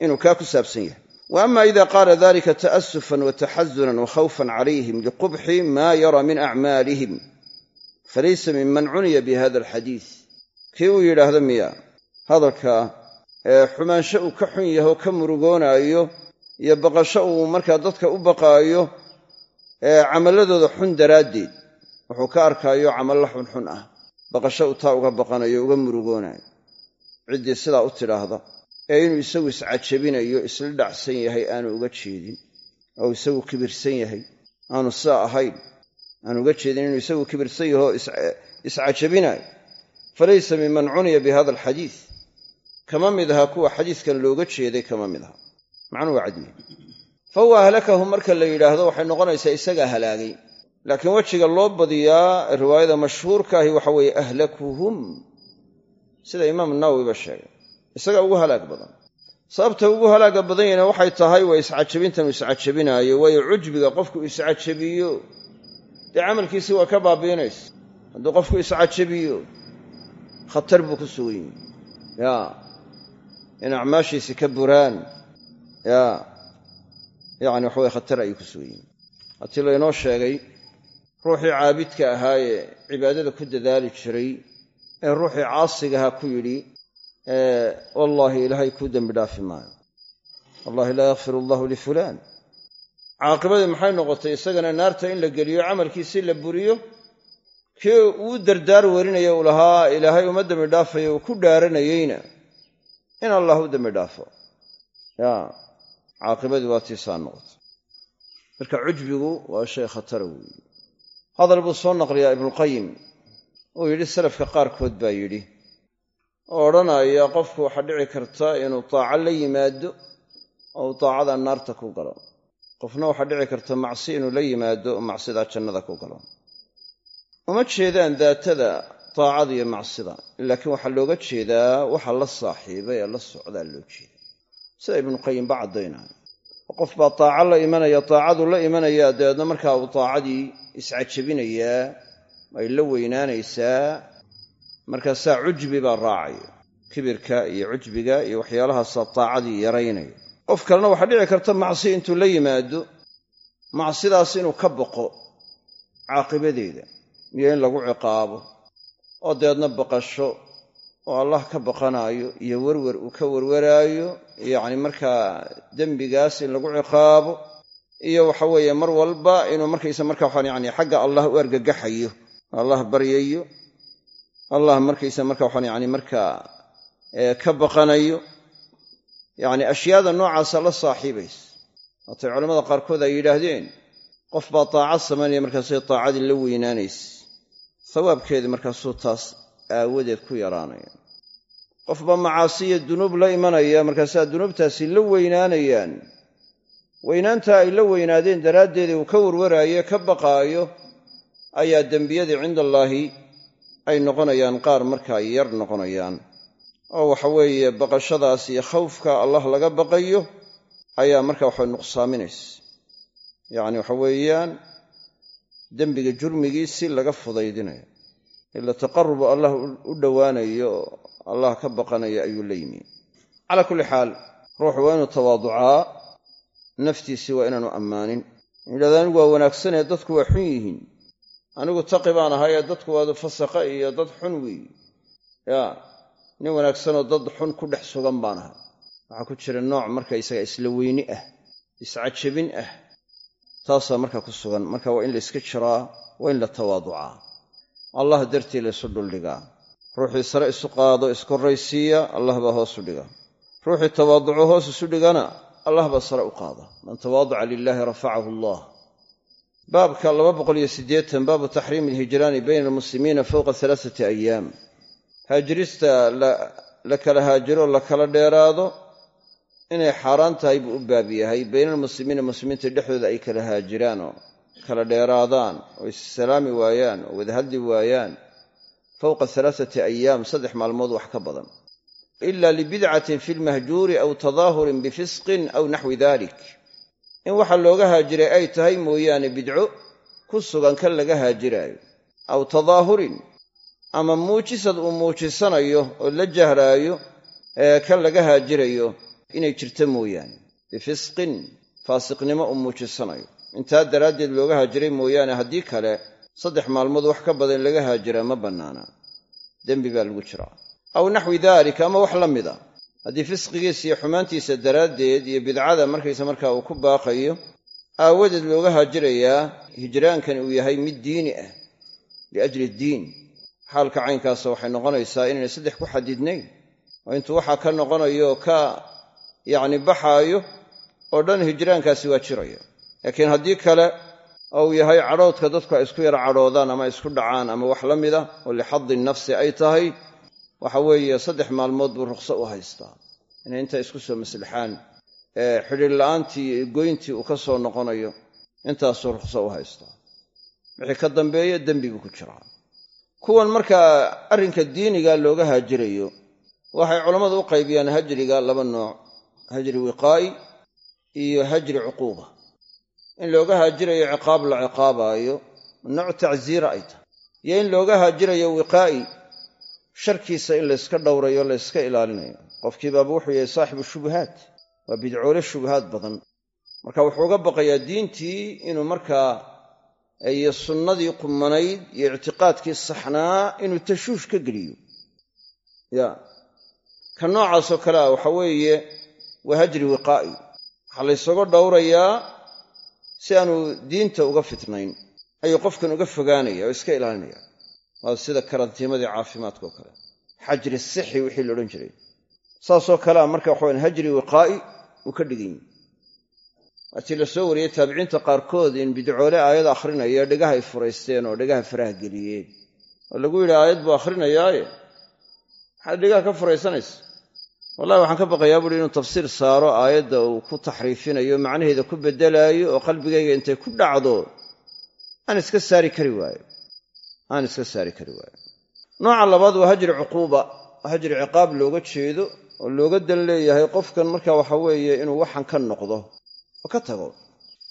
inuu kaa ku saabsan yahay. Wa ama ida qaala dalika ta'asufan wa taxazunan wa khawfan calayhim liqubxi maa yara min acmaalihim falaysa minman cuniya bi hada alxadiis. Kii uu yidhaahdo miya hadalka xumaansho uu ka xun yaho ka murugoonaayo iyo baqasho uu markaa dadka u baqaayo camalladooda xun daraaddeed wuxuu ka arkaayo camallo xunxun ah. Baqasho uu taa uga baqanayo uga murugoonayo. Ciddii sidaa u tidhaahda ee inuu isagu iscajabinayo isla dhacsan yahay aanu uga jeedin. Oo isagu kibirsan yahay. Aanu sidaa ahayn. Aanu uga jeedin inuu isagu kibirsan yahoo iscajabinayo. Falaysa minman cuniya bi hada alxadiis kama mid aha kuwa xadiiskan looga jeeday kama mid aha. Macnuu waa fa huwa ahlakahu marka la yidhaahdo waxay noqonaysaa isagaa halaagay. Laakiin wejiga loo badiyaa riwaayada mashhuurka ahi waxa weeye ahlakuhum. Sida imaam nawowiba sheegay. Isagaa ugu halaag badan. Sababta ugu halaaga badan yahna waxay tahay waa iscajabintan uu iscajabinaayo waayo cujbiga qofku iscajabiyo. Dee camalkiisii waa ka baabiinaysa. Hadduu qofku iscajabiyo khatar buu ku sugan yihi ya in acmaashiisi ka buraan. Ya yacni waxa weye khatar ayuu ku sugan yihiin hatii laynoo sheegay ruuxii caabidka ahaayee cibaadada ku dadaali jiray ee ruuxii caasigahaa ku yidhi wallaahi ilaahay kuu dembi dhaafi maayo. Wallahi laa yakfir allahu lifulaan caaqibadii maxay noqotay? Isagana naarta in la geliyo camalkiisii la buriyo kii uu dardaar warinaya uu lahaa ilaahay uma dembi dhaafayo uu ku dhaaranayeyna. In allah u dembi dhaafo caaqibadii waa tiisaa noqotay. Marka cujbigu waa shay khatara weeye hadal buu soo naqliyaa ibnuqayim uu yidhi salafka qaarkood baa yidhi oo odhanaya qofku waxaa dhici karta inuu taaco la yimaado oo taacada naarta ku galo. Qofna waxaa dhici karta macsi inuu la yimaado oo macsidaa jannada ku galo. Uma jeedaan daatada taacada iyo macsida laakiin waxaa looga jeedaa waxa la saaxiibay ee la socdaa loo jeeda sida ibnuqayimba caddaynaayo oo qof baa taaco la imanaya taacadu la imanayaa dabeedna markaa uu taacadii iscajabinayaa ay la weynaanaysaa markaasaa cujbi baa raacaya. Kibirka iyo cujbiga iyo waxyaalahaasaa taacadii yaraynaya. Qof kalena waxaa dhici karta macsi intuu la yimaado macsidaas inuu ka boqo caaqibadeeda iyo in lagu ciqaabo oo dabeedna baqasho oo allah ka baqanaayo iyo werwer uu ka werwaraayo yacni markaa dembigaas in lagu ciqaabo iyo waxa weeye mar walba inuu markaysa marka waxaan yani xagga allah u argagaxayo allah baryayo allah markaysa marka waxaan yani markaa ka baqanayo yacni ashyaada noocaasa la saaxiibaysa waatay culamada qaarkood ay yidhaahdeen qof baa taacad samaynaya markaasay taacadii la weynaanaysa sawaabkeedii markaasuu taas aawadeed ku yaraanaya qof baa macaasiya dunuub la imanaya markaasaa dunuubtaasi la weynaanayaan weynaanta ay la weynaadeen daraaddeedii uu ka warwaraayo ka baqaayo ayaa dembiyadii cinda allaahi ay noqonayaan qaar markaa yar noqonayaan. Oo waxa weeye baqashadaas iyo khawfka allah laga baqayo ayaa marka waxa nuqsaaminaysa yacni waxa weeyaan dembiga jurmigiisi laga fudaydinayo ila taqarubu allah u dhowaanayo allah ka baqanayo ayuu la yimi. Calaa kulli xaal ruuxu waa inuu tawaaducaa naftiisii waa inaanu ammaanin. Yidhahda anigu waa wanaagsanee dadku waa xun yihiin. Anigu taqi baan ahay ee dadku waa fasaqa iyo dad xun weeye ya nin wanaagsanoo dad xun ku dhex sugan baan ahay waxaa ku jira nooc markaysaga isla weyni ah iscajabin ah taasaa markaa ku sugan. Marka waa in la iska jiraa waa in la tawaaducaa allah dartii la isu dhuldhigaa ruuxii sare isu qaado iskorraysiiya allah baa hoosu dhiga ruuxii tawaaduco hoos isu dhigana allah baa sare u qaada. Man tawaaduca lilaahi rafacahu allah. Baabka baabu taxriimi alhijraani bayna almuslimiina fowqa alaaati ayaam haajirista la kala haajiro la kala dheeraado inay xaaraan tahay buu u baab yahay. Bayna almuslimiina muslimiinta dhexdooda ay kala haajiraan oo kala dheeraadaan oo issalaami waayaan oo wadahadli waayaan fowqa alaaati ayaam saddex maalmood wax ka badan. Ila libidcatin fi lmahjuuri aw tadaahurin bifisqin aw naxwi dalik in waxa looga haajiray ay tahay mooyaane bidco ku sugan kan laga haajiraayo. Aw tadaahurin ama muujisad uu muujisanayo oo la jahraayo ee kan laga haajirayo inay jirto mooyaane. Bifisqin faasiqnimo uu muujisanayo intaa daraaddeed looga haajiray mooyaane haddii kale saddex maalmood wax ka badan laga haajiraa ma bannaana. Dembi baa lagu jiraa. Aw naxwi daalika ama wax la mida haddii fisqigiisa iyo xumaantiisa daraaddeed iyo bidcada markaysa markaa uu ku baaqayo aawadeed looga haajirayaa hijraankani uu yahay mid diini ah liajli diin. Xaalka caynkaasa waxay noqonaysaa inaynay saddex ku xadidnayn oo intuu waxaa ka noqonayo ka yacni baxaayo oo dhan hijraankaasi waa jiraya laakiin haddii kale ou yahay cadhoodka dadku ay isku yara cadhoodaan ama isku dhacaan ama wax la mida oo lixadi nafsi ay tahay waxa weeye saddex maalmood buu rukhso u haystaa. Inay inta isku soo maslixaan ee xidhiir la'aantii iyo goyntii uu ka soo noqonayo intaasuu rukhso u haystaa. Wixii ka dambeeya dembiguu ku jiraa. Kuwan markaa arrinka diiniga looga haajirayo waxay culammadu u qaybiyaan hajriga laba nooc hajri wiqaa'i iyo hajri cuquuba in looga haajirayo ciqaab la ciqaabaayo nooc tacsiira ay tahay. Iyo in looga haajirayo wiqaa'i sharkiisa in layska dhowrayo layska ilaalinayo. Qofkii baaba wuxuu yahay saaxibu shubuhaat waa bidcoole shubuhaad badan. Marka wuxuu uga baqayaa diintii inuu markaa iyo sunnadii qumanayd iyo ictiqaadkii saxnaa inuu tashuush ka geliyo. Ya ka noocaasoo kale ah waxa weeye waa hajri wiqaa'i. Waxaa laysaga dhowrayaa si aanu diinta uga fitnayn ayuu qofkan uga fogaanaya oo iska ilaalinaya. Waa sida karantiimadii caafimaadka oo kale. Xajri sixi wixii la odhan jiray. Saasoo kalea marka waxawan hajri wiqaa'i uu ka dhigan yahi waatii la soo wariyey taabiciinta qaarkood in bidcoole aayad akhrinaya dhegaha ay furaysteen oo dhegaha faraha geliyeen. Oo lagu yidhi aayad buu akhrinayaaye? Maxaad dhegaha ka furaysanaysa wallahi waxaan ka baqayaa buuhi inuu tafsiir saaro aayadda uu ku taxriifinayo macnaheeda ku beddelaayo oo qalbigayga intay ku dhacdo aan iska saari kari waayo. Aan iska saari kari waayo. Nooca labaad waa hajri cuquuba. Hajri ciqaab looga jeedo oo looga dan leeyahay qofkan marka waxa weeye inuu waxan ka noqdo oo ka tago.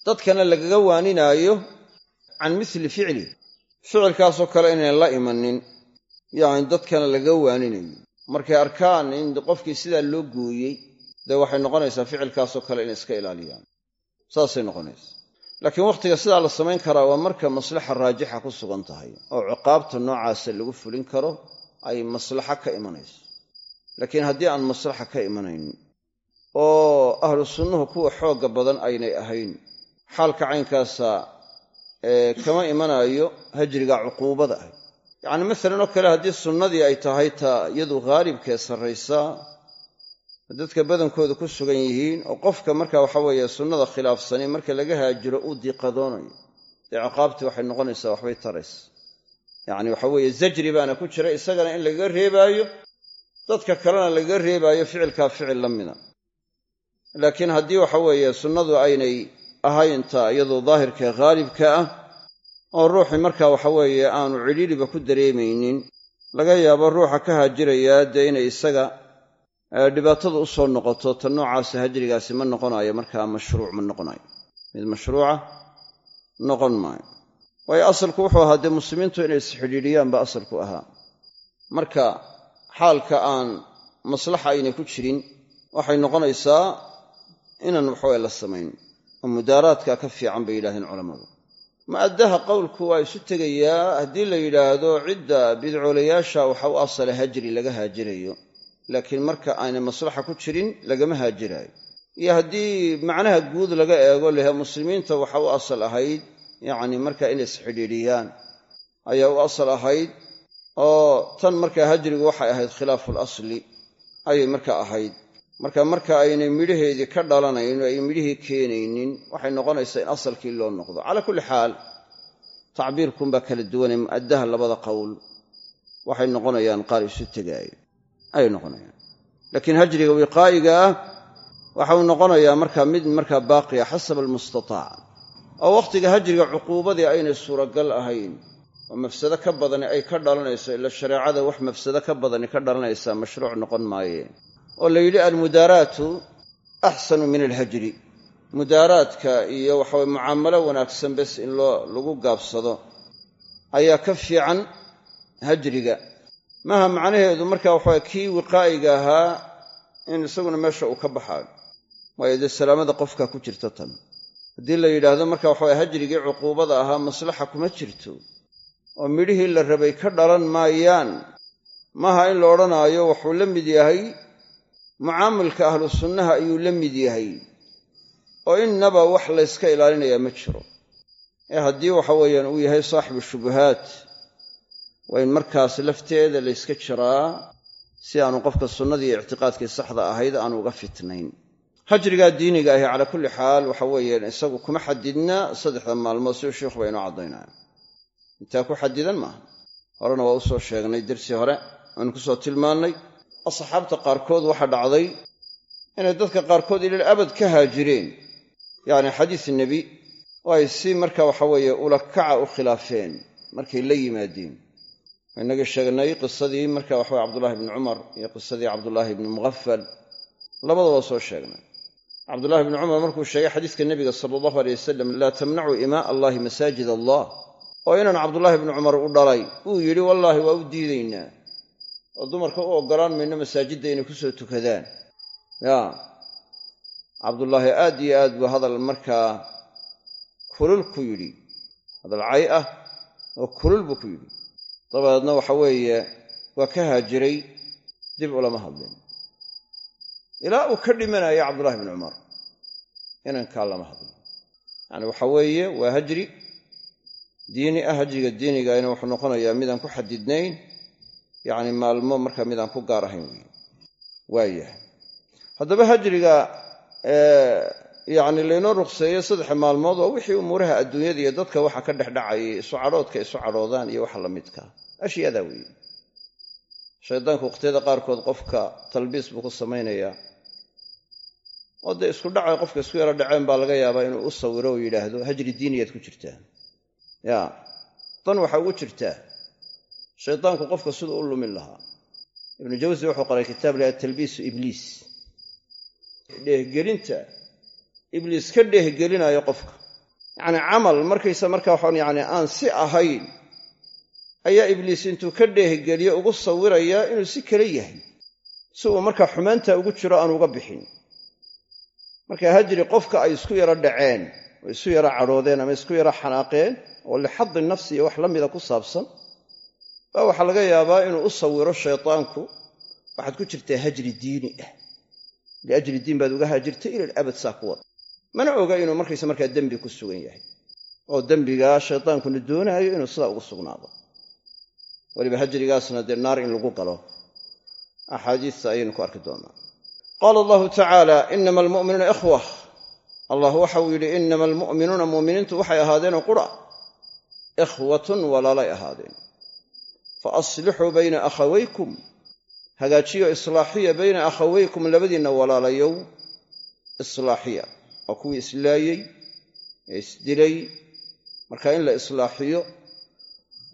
Dadkana lagaga waaninaayo can misli ficli. Ficilkaasoo kale inayn la imanin yacni dadkana lagaga waaninayo markay arkaan in qofkii sidaa loo gooyey dee waxay noqonaysaa ficilkaasoo kale inay iska ilaaliyaan. Saasay noqonaysaa. Laakiin wakhtiga sidaa la samayn karaa waa marka maslaxa raajixa ku sugan tahay oo ciqaabta noocaasa lagu fulin karo ay maslaxa ka imanayso. Laakiin haddii aan maslaxa ka imanayn oo ahlu sunnuhu kuwa xoogga badan aynay ahayn xaalka caynkaasa kama imanaayo hajriga cuquubada ah yacni masalan oo kale haddii sunnadii ay tahay ta iyadu haalibkee sarraysaa dadka badankooda ku sugan yihiin oo qofka marka waxa weeye sunnada khilaafsani marka laga haajiro uu diiqadoonayo. Dee ciqaabtii waxay noqonaysaa waxbay taraysa. Yacni waxa weeye zajri baana ku jira isagana in lagaga reebaayo dadka kalena lagaga reebaayo ficilkaa ficil la mida. Laakiin haddii waxa weeye sunnadu aynay ahayn ta iyadoo daahirkae haalibka ah oo ruuxii marka waxa weeye aanu cidhiidhiba ku dareemaynin laga yaabo ruuxa ka haajirayaa dee inay isaga dhibaatada u soo noqoto ta noocaasa hajrigaasi ma noqonayo markaa mashruuc ma noqonayo mid mashruuca noqon maayo. Waayo asalku wuxuu ahaa dee muslimiintu inay isxidhiidhiyaan ba asalku ahaa. Marka xaalka aan maslaxa aynay ku jirin waxay noqonaysaa inaan waxaweye la samayn oo mudaaraadka ka fiican bay yidhahdeen culammadu ma'addaha qowlku waa isu tegayaa haddii la yidhaahdo cidda bidcoolayaasha waxa u asala hajri laga haajirayo laakiin marka aanay maslaxa ku jirin lagama haajiraayo. Iyo haddii macnaha guud laga eego lehe muslimiinta waxa u asal ahayd yacni marka inay isxidhiidhiyaan ayaa u asal ahayd oo tan markaa hajrigu waxay ahayd khilaafu lasli ayay marka ahayd marka marka aynay midhaheedii ka dhalanayn oo ay midhihii keenaynin waxay noqonaysaa in asalkii loo noqdo. Calaa kulli xaal tacbiirkunbaa kala duwanee mu'addaha labada qowl waxay noqonayaan qaar isu tegaayo. Ayay noqonayaan. Laakiin hajriga wiqaa'iga ah waxau noqonayaa markaa mid markaa baaqiya xasaba almustataac oo wakhtiga hajriga cuquubadii aynay suuragal ahayn. Oo mafsado ka badani ay ka dhalanayso ila shareecada wax mafsado ka badani ka dhalanaysaa mashruuc noqon maayeen oo la yidhi almudaaraatu axsanu min alhajri. Mudaaraadka iyo waxaweye mucaamalo wanaagsan bes in lagu gaabsado ayaa ka fiican hajriga. Maaha macnaheedu marka waxaweye kii wiqaa'iga ahaa in isaguna meesha uu ka baxaayo waayo dee salaamada qofka ku jirta tan. Haddii la yidhaahdo marka waxaweye hajrigii cuquubada ahaa maslaxa kuma jirto oo midhihii la rabay ka dhalan maayaan maaha in la odhanaayo wuxuu la mid yahay mucaamilka ahlu sunnaha ayuu la mid yahay oo innaba wax layska ilaalinayaa ma jiro. Ee haddii waxa weeyaan uu yahay saaxibu shubuhaat waa in markaas lafteeda layska jiraa si aanu qofka sunnadii ictiqaadkii saxda ahayd aanu uga fitnayn. Hajrigaa diiniga ahi calaa kulli xaal waxa weeyaan isagu kuma xadidna saddexda maalmood siduu sheikhuba inoo caddaynaya intaa ku xadidan maaha. Horena waa u soo sheegnay dersi hore aanu ku soo tilmaannay asxaabta qaarkood waxaa dhacday inay dadka qaarkood ilal abad ka haajireen. Yacni xadiis nebi oo ay si marka waxa weeye ulakaca u khilaafeen markay la yimaadeen. Inagii sheegnay qisadii marka waxaweye cabdullahi bni cumar iyo qisadii cabdullaahi bni mughafal labadaba soo sheegnay. Cabdullahi bni cumar markuu sheegay xadiiska nebiga sala allahu aleyh wasalam laa tamnacuu imaa allahi masaajid allah. Oo inaan cabdullaahi bni cumar u dhalay. Uu yidhi wallaahi waa u diidaynaa oo dumarka u oggolaan mayno masaajidda inay ku soo tukadaan. Ya cabdullaahi aad iyo aad buu hadal markaa kulul ku yidhi. Hadal cay ah oo kulul buu ku yidhi. Dabadeedna waxa weeye waa ka haajiray dib ulama hadlin ilaa uu ka dhimanaya cabdullahi bni cumar inankaa lama hadlin. Yacani waxa weeye waa hajri. Diini ah hajriga diinigaina wuxuu noqonayaa midaan ku xadidnayn yacni maalmo markaa midaan ku gaar ahayn wey waayahay. Haddaba hajriga yacni laynoo ruqseeyo saddex maalmood waa wixii umuuraha adduunyada iyo dadka waxa ka dhex dhacayay isu cadhoodka isu cadhoodaan iyo waxa la midka. Ashyadaa weeye shaydaanku waqhtiyada qaarkood qofka talbiis buu ku samaynayaa. Oo dee isku dhacay qofka isku yaro dhaceen baa laga yaabaa inuu u sawiro oo yidhaahdo hajri diiniyaad ku jirtaa. Ya dan waxaa ugu jirtaa shaydaanku qofka siduu u lumin lahaa. Ibnu jawsi wuxuu qoray kitaab laha talbiisu ibliis. Dheehgelinta ibliis ka dheehgelinayo qofka. Yacni camal markaysa markaa waxaan yani aan si ahayn ayaa ibliis intuu ka dheehgeliyo ugu sawirayaa inuu si kale yahay. Si uu markaa xumaanta ugu jiro aan uga bixin. Marka hajri qofka ay isku yaro dhaceen oo isu yaro cadhoodeen ama isku yaro xanaaqeen oo lixadi nafsi iyo wax la mida ku saabsan baa waxaa laga yaabaa inuu u sawiro shaydaanku waxaad ku jirtaa hajri diini ah. Liajli diin baad uga haajirtay ilal abad saa ku wada mana oga inuu markaysa markaa dembi ku sugan yahay oo dembigaa shaydaankuna doonaayo inuu sidaa ugu sugnaado. Weliba hajrigaasna dee naar in lagu galo. Axaadiista ayaynu ku arki doonaa. Qaala allahu tacaala inama almu'minuuna ikhwa. Allah waxa uu yidhi inama almu'minuuna mu'miniintu waxay ahaadeenoo qura. Ikhwatun walaalay ahaadeen fa aslixuu bayna akhawaykum hagaajiyo islaaxiya bayna akhawaykum labadiinna walaalayow islaaxiya waa kuwii islaayey ee isdilay marka in la islaaxiyo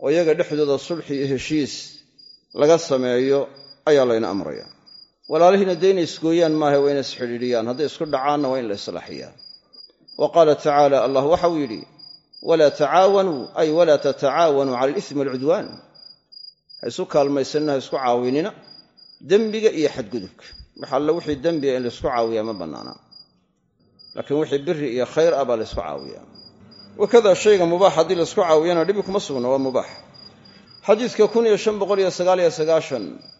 oo iyaga dhexdooda sulxi iyo heshiis laga sameeyo ayaa layna amraya walaalihiina dee inay isgooyaan maaha waa inay isxidhiidhiyaan hadday isku dhacaanna waa in la islaaxiyaa wa qaala tacaala allah waxau yidhi walaa tacaawanuu ay walaa tatacaawanuu cala alismi walcudwaan isu kaalmaysanina ha isku caawinina dembiga iyo xadgudubka. Wax wixii dembiga in laysku caawiyaa ma bannaanaa laakiin wixii biri iyo khayr ah baa laysku caawiyaa. Wakada shayga mubaax haddii laysku caawiyana dhibi kuma sugna waa mubaax. Xadiidka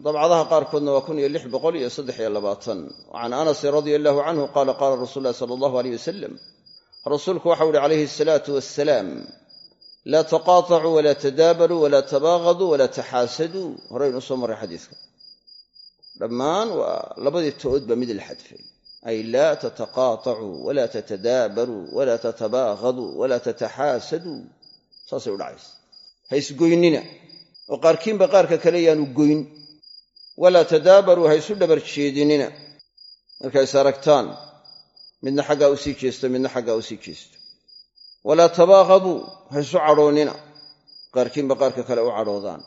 dabcadaha qaarkoodna waa kun iyo lix boqol iyo saddex iyo labaatan. Can anasin radia allahu canhu qaala qaala rasuulu llahi sala allahu aleyh wasalam rasuulku waxau ihi calayhi asalaatu wassalaam laa taqaatacuu walaa tadaabaruu walaa tabaaqaduu walaa taxaasaduu horaynu u soo marray xadiiska. Dhammaan waa labadii to'ood baa mid la xadfay. Ay laa tataqaatacuu walaa tatadaabaruu walaa tatabaaqaduu walaa tataxaasaduu saasay u dhacaysa. Ha isgoynina oo qaarkiinba qaarka kale yaanu goyn. Walaa tadaabaruu ha isu dhabar jeedinina. Markay is aragtaan midna xaggaa u sii jeesto midna xaggaa u sii jeesto walaa tabaaqaduu ha isu qaarkiinba qaarka kale u cadhoodaan.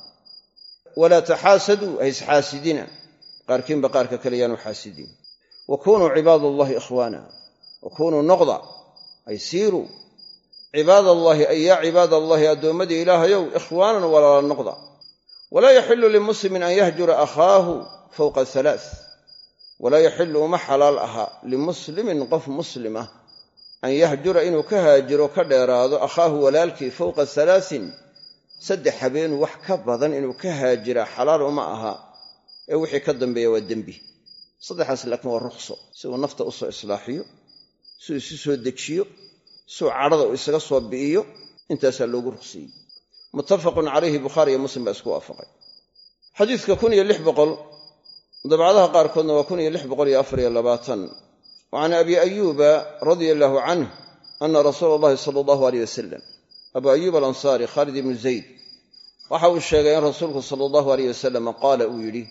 Walaa taxaasaduu ha isxaasidina qaarkiinba qaarka kale yaanu xaasidin. Wa kunuu cibaad allahi ikhwaana wa kunuu noqda ay siiruu cibaad allaahi ay yaa cibaad allaahi addoommadii ilaahayow ikhwaanan walaala noqda. Walaa yaxilu limuslimin an yahjura akhaahu fowqa halaa walaa yaxilu uma xalaal aha limuslimin qof muslim ah an yahjura inuu ka haajiro ka dheeraado akhaahu walaalkii fowqa halaasin saddex habeen wax ka badan inuu ka haajiraa xalaal uma aha. Ee wixii ka dambeeya waa dembi. Saddexaas laakiin waa rukhso si uu nafta u soo islaaxiyo si uu isu soo dejiyo siuu cadhada uu isaga soo bi'iyo intaasaa loogu ruqseeyey muttafaqun calayhi bukhaari iyo muslim baa isku waafaqay. Xadiidka dabcadaha qaarkoodna waa can abi ayuuba radia allaahu canh ana rasuula allahi sala allahu aleyh wasalam abu ayuub alansaari khaalid ibnu zayd waxa uu sheegay in rasuulku sala allahu aleyh wasalam qaala uu yidhi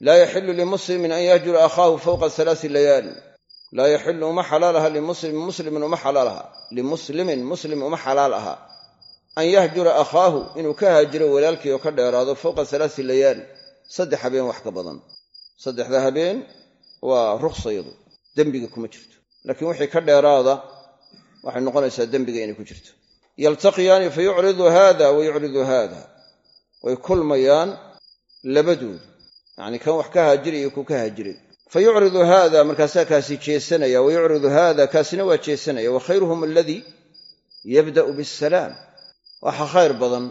laa yaxilu limuslimin an yahjura akhaahu fowqa halaasi layaali laa yaxilu uma xalaal aha limuslimin muslimin uma xalaal aha limuslimin muslim uma xalaal aha an yahjura akhaahu inuu ka haajiro walaalkii oo ka dheeraado fowqa halaasi layaali saddex habeen wax ka badan saddexda habeen waa ruksayadu dembiga kuma jirto. Laakiin wixii ka dheeraada waxay noqonaysaa dembiga inay ku jirto. Yaltaqiyaani fa yucridu haada wa yucridu haada way kulmayaan labadoodu. Yacni kan wax ka haajiray iyo kuu ka haajiray fa yucridu haada markaasaa kaasi jeesanaya. Wa yucridu haada kaasina waa jeesanaya. Wa khayruhum aladii yabda'u bisalaam waxa khayr badan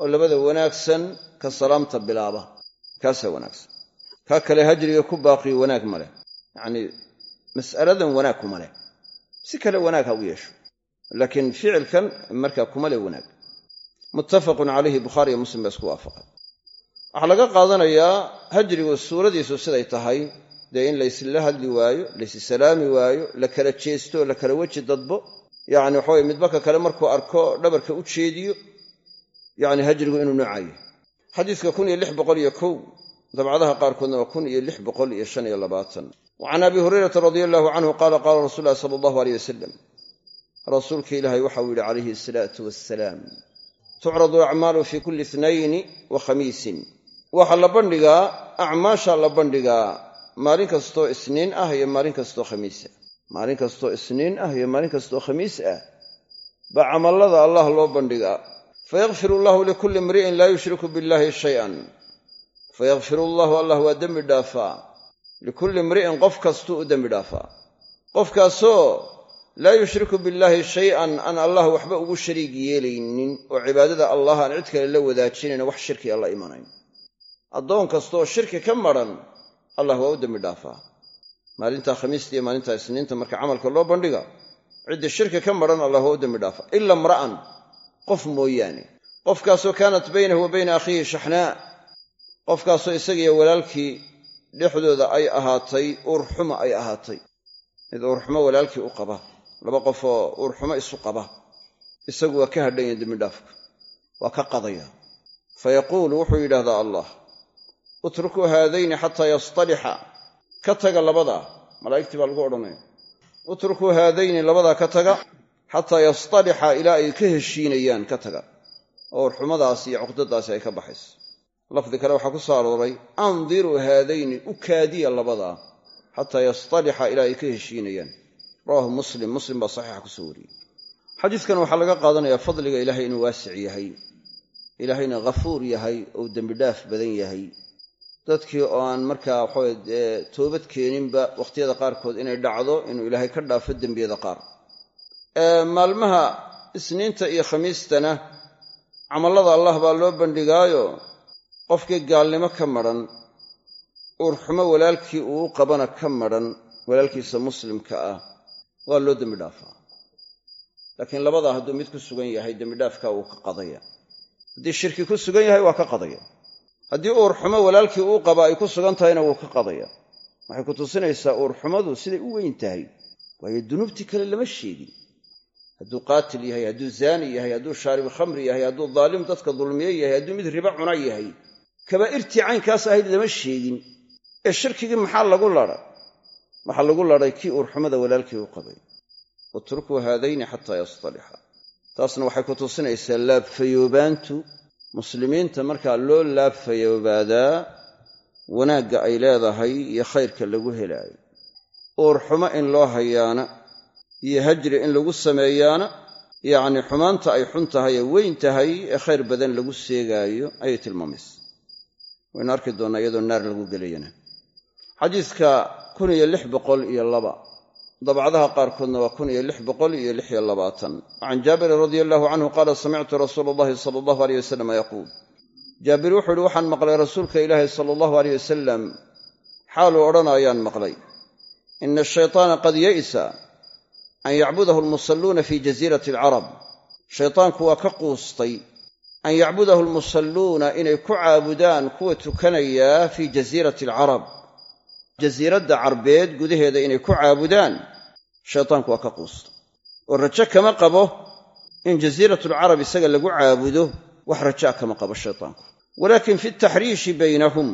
oo labada wanaagsan ka salaamta bilaaba. Kaasaa wanaagsan. Kaa kale hajriga ku baaqiyo wanaag ma leh mas'aladan wanaag kuma leh. Si kale wanaag ha u yeesho laakiin ficilkan markaa kuma leh wanaag. Muttafaqun calayhi bukhaari iyo muslim baa isku waafaqay waxaa laga qaadanayaa hajrigu suuradiisu siday tahay dee in laysla hadli waayo laysi salaami waayo la kala jeesto la kala weji dadbo yacni waxaweye midbaka kale markuu arko dhabarka u jeediyo yacni hajrigu inuu noocayo xadiiska kun iyo lix boqol iyo kow dabcadaha qaarkoodna waa kun iyo lix boqol iyo shan iyo labaatan wa can abi hurayrata radia allahu canhu qaala qaala rasul ulahi sala allahu aleyh wasalam rasuulka ilaahay waxau yidhi calayhi asalaatu wassalaam tucradu acmaalu fii kulli itnayni wa khamiisin waxaa la bandhigaa acmaasha la bandhigaa maalin kastoo isniin ah iyo maalin kastoo khamiis ah maalin kastoo isniin ah iyo maalin kastoo khamiis ah baa camallada allah loo bandhigaa fayakfir allahu likulli imri'in laa yushriku billahi shayan fayakfir allahu allah waa dembi dhaafaa likulli imri'in qof kastuu u dembi dhaafaa qofkaasoo laa yushriku billaahi shay-an aan allah waxba ugu shariig yeelaynin oo cibaadada allah aan cid kale la wadaajinayn wax shirkiga la imanayn. Addoon kastooo shirki ka madran allah waa u dembi dhaafaa maalintaa khamiista iyo maalintaa isniinta marka camalka loo bandhiga ciddii shirki ka madran allah waa u dembi dhaafaa ila imra'an qof mooyaane. Qofkaasoo kaanat baynahu wa bayna akhiihi shaxnaa qofkaasoo isagiiyo walaalkii dhexdooda ay ahaatay uurxuma ay ahaatay. Mid uurxumo walaalkii u qaba laba qofoo uurxumo isu qaba isagu waa ka hadhan yahin dembidhaafka waa ka qadaya. Fa yaquulu wuxuu yidhahdaa allah utrukuu haadayni xataa yastalixa. Ka taga labadaa malaa'igtii baa lagu odhanaya. Utrukuu haadayni labadaa ka taga xataa yastalixa ilaa ay ka heshiinayaan ka taga. Oo uurxumadaas iyo cuqdadaasi ay ka baxayso lafdi kale waxaa ku soo arooray andiruu haadayni u kaadiya labadaa xataa yastalixa ilaa ay ka heshiinayaan. Rawahu muslim muslim baa saxiixa ku soo wariyey. Xadiidkan waxaa laga qaadanayaa fadliga ilaahay inuu waasic yahay ilaahayna ghafuur yahay ou dembidhaaf badan yahay. Dadkii oo aan markaa waxawe toobad keeninba wakhtiyada qaarkood inay dhacdo inuu ilaahay ka dhaafo dembiyada qaar. Maalmaha isniinta iyo khamiistana camallada allah baa loo bandhigaayo qofkii gaalnimo ka madhan uurxumo walaalkii uu qabana ka madhan walaalkiisa muslimka ah waa loo dembi dhaafaa. Laakiin labadaa hadduu mid ku sugan yahay dembidhaafka wuu ka qadaya. Haddii shirki ku sugan yahay waa ka qadaya. Haddii uurxumo walaalkii uu qaba ay ku sugan tahayna wuu ka qadaya. Waxay ku tusinaysaa uurxumadu siday u weyn tahay. Waayo dunuubtii kale lama sheegin. Hadduu qaatil yahay hadduu zaani yahay hadduu shaaribu khamri yahay hadduu daalim dadka dulmiye yahay hadduu mid ribo cuna yahay kabaa'irtii caynkaas ahayd lama sheegin. Ee shirkigii maxaa lagu ladhay waxaa lagu ladhay kii uurxumada walaalkii u qabay. Utrukuu haadayni xataa yastalixa. Taasna waxay ku tusinaysaa laabfayoobaantu muslimiinta markaa loo laabfayoobaadaa wanaagga ay leedahay iyo khayrka lagu helaayo. Uurxumo in loo hayaana iyo hajri in lagu sameeyaana yacni xumaanta ay xun tahay ee weyn tahay ee khayr badan lagu seegaayo ayay tilmaamaysa waynu arki doonnaa iyadoo naar lagu gelayana. Xadiiska kun iyo lix boqol iyo laba. Dabcadaha qaarkoodna waa kun iyo lix boqol iyo lix iyo labaatan. Can jaabirin radia allahu canhu qaala samictu rasuula allahi sala allahu aleyh wasalam yaquul. Jaabir wuxuu ihi waxaan maqlay rasuulka ilaahi sala allahu aleyh wasalam xaaluu odhanayaan maqlay. Ina ashaytaana qad ya'isa an yacbudahu almusalluuna fi jasiirati alcarab shaytaanku waa ka quustay an yacbudahu almusalluuna inay ku caabudaan kuwa tukanayaa fii jasiirati alcarab. Jasiiradda carbeed gudaheeda inay ku caabudaan. Shaytaanku waa ka quustay oo rajo kama qabo in jasiiratulcarab isaga lagu caabudo wax rajaa kama qabo shaytaanku. Walaakin fi taxriishi baynahum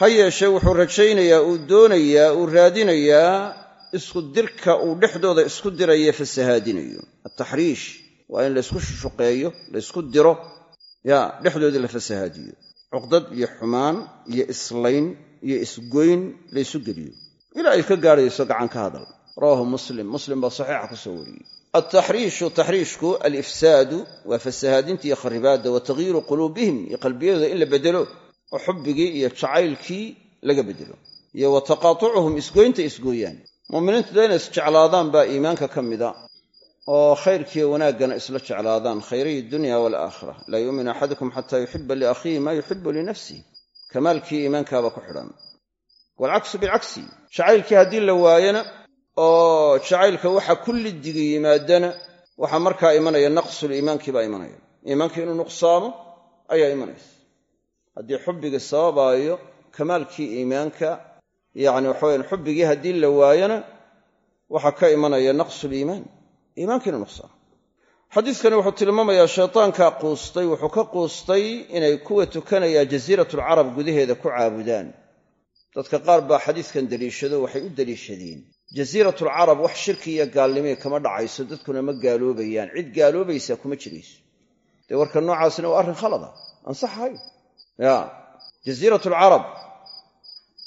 ha yeeshee wuxuu rajaynayaa uu doonayaa uu raadinayaa isku dirka uu dhexdooda isku dirayo fasahaadinayo ataxriish waa in laysku shushuqeeyo laysku diro ya dhexdoodii la fasahaadiyo. Cuqdad iyo xumaan iyo islayn iyo isgoyn laysu geliyo. Ilaa ay ka gaadhayso gacan ka hadal. Rawaahu muslim. Muslim baa saxiixa ku soo wariyey. Altaxriishu taxriishku alifsaadu waa fasahaadinta iyo kharibaadda wa taghyiiru quluubihim iyo qalbiyadooda in la bedelo oo xubbigii iyo jacaylkii laga bedelo. Iyo wa taqaatucuhum isgoynta isgooyaan. Muuminiintu dee inay isjeclaadaan baa iimaanka ka mida oo khayrkiiyo wanaaggana isla jeclaadaan khayray dunya walaakhira laa yuuminu axadukum xataa yuxiba liakhiihi maa yuxibu linafsih kamaalkii iimaankaaba ku xidhan. waalcaksu bilcagsi jacaylkii haddii la waayana oo jacaylka waxa kullidiga yimaadana waxaa markaa imanaya naqsul iimaankii baa imanaya. iimaankii inuu nuqsaamo ayaa imanaysa. haddii xubbigii sababaayo kamaalkii iimaanka yacni waxaweyan xubbigii haddii la waayana waxaa ka imanaya naqsuliimaan iimaanka inuu nuqsaamo xadiiskani wuxuu tilmaamayaa shaytaankaa quustay wuxuu ka quustay inay kuwa tukanaya jasiiratulcarab gudaheeda ku caabudaan. Dadka qaar baa xadiiskan deliishado waxay u deliishadeen. Jasiiratulcarab wax shirki iyo gaalnimii kama dhacayso dadkuna ma gaaloobayaan. Cid gaaloobaysaa kuma jirayso. Dee warka noocaasina waa arrin khalada ansaxahayo ya jasiiratulcarab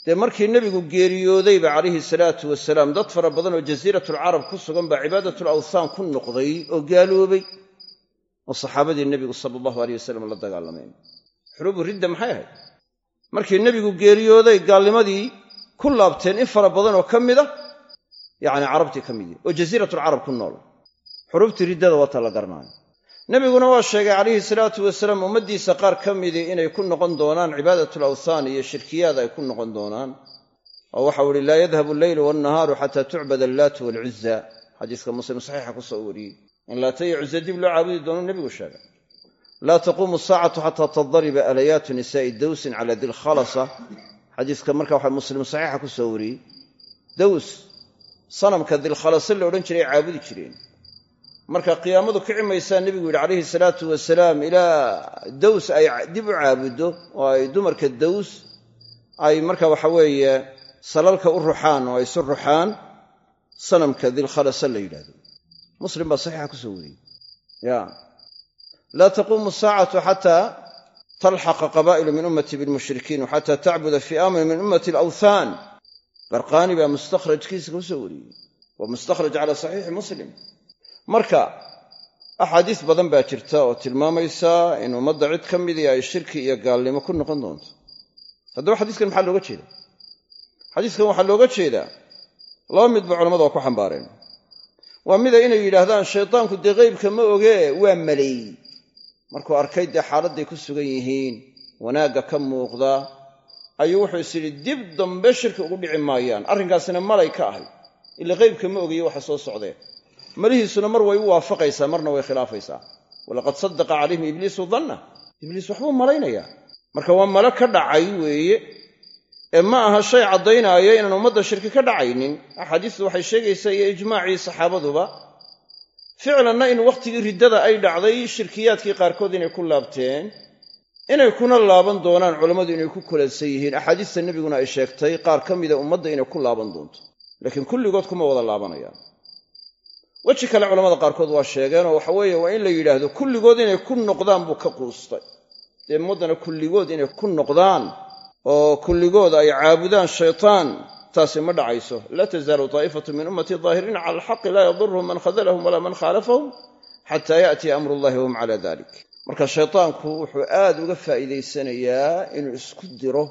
dee markii nebigu geeriyoodayba calayhi salaatu wasalaam dad fara badan oo jasiiratulcarab ku sugan baa cibaadatul awthaan ku noqday oo gaaloobay oo saxaabadii nebigu sala allahu aleyh wasalam la dagaalameen. Xuruubu ridda maxay ahayd? Markii nebigu geeriyooday gaalnimadii ku laabteen in fara badan oo ka mida yacni carabtii ka midi oo jasiiratulcarab ku nool. Xuruubtii riddada waata la garanaayo nebiguna waa sheegay calayhi salaatu wasalaam ummaddiisa qaar ka midii inay ku noqon doonaan cibaadatul awthaan iyo shirkiyaad ay ku noqon doonaan. Oo waxau ihi laa yadhabu alleylu wannahaaru xataa tucbad allaatu waalcuzza xadiiska muslim saxiixa ku soo wariyey. In laata iyo dib loo caabudi doonuu nebigu sheegay. Laa taquumu saacatu xataa tadariba alayaatu nisaa'i dawsin cala dilkhalasa xadiiska marka waxa muslim saxiixa ku soo wariyey. Daws sanamka dilkhalasa la odhan jiray ay caabudi jireen marka qiyaamadu kici maysaa nebigu yidhi calayhi salaatu wasalaam ilaa daws ay dib u caabuddo oo ay dumarka daws ay marka waxa weeye salalka u ruxaan oo ay isu ruxaan sanamka dilkhalasa la yidhahdo muslim baa saxiixa ku soo wariyey. Ya. Laa taquumu saacatu xataa talxaqa qabaa'ilu min ummati bilmushrikiin waxataa tacbuda fi'aamun min ummati alawthaan. Barqaani baa mustakhrajkiisa ku soo wariyey. Waa mustakhraj cala saxiixi muslim marka axaadiis badan baa jirta oo tilmaamaysa in ummadda cid ka midii ay shirki iyo gaalnimo ku noqon doonto. Haddaba xadiiskan maxaa looga jeeda xadiiskan waxaa looga jeedaa laba midba culamadu waa ku xambaareen. Waa mida inay yidhaahdaan shaydaanku dee qeybka ma ogee waa maleey markuu arkay dee xaaladday ku sugan yihiin wanaagga ka muuqda. Ayuu wuxuu is yidhi dib dambe shirki ugu dhici maayaan arrinkaasina malay ka ahay. Ila qeybka ma ogiye waxa soo socdeen malihiisuna mar way u waafaqaysaa marna way khilaafaysaa. Walaqad sadaqa calayhim ibliisu danna ibliis waxbuu malaynayaa. Marka waa malo ka dhacay weeye. Ee ma aha shay caddaynaayo inaan ummadda shirki ka dhacaynin. Axaadiistu waxay sheegaysaa iyo ijmaacii saxaabaduba ficlanna in wakhtigii riddada ay dhacday shirkiyaadkii qaarkood inay ku laabteen inay kuna laaban doonaan culammadu inay ku kulansan yihiin. Axaadiista nebiguna ay sheegtay qaar ka mida ummadda inay ku laaban doonto. Laakiin kulligood kuma wada laabanayaan weji kale culamada qaarkood waa sheegeenoo waxa weeye waa in la yidhaahdo kulligood inay ku noqdaan buu ka quustay. Dee muddana kulligood inay ku noqdaan oo kulligood ay caabudaan shaytaan taasi ma dhacayso. Laa tazaalu taa'ifatu min ummatii daahiriina cala alxaqi laa yadurhum man khadalahum walaa man khaalafahum xataa yaatiya amru llahi wahum cala dalik marka shaytaanku wuxuu aad uga faa'iidaysanayaa inuu isku diro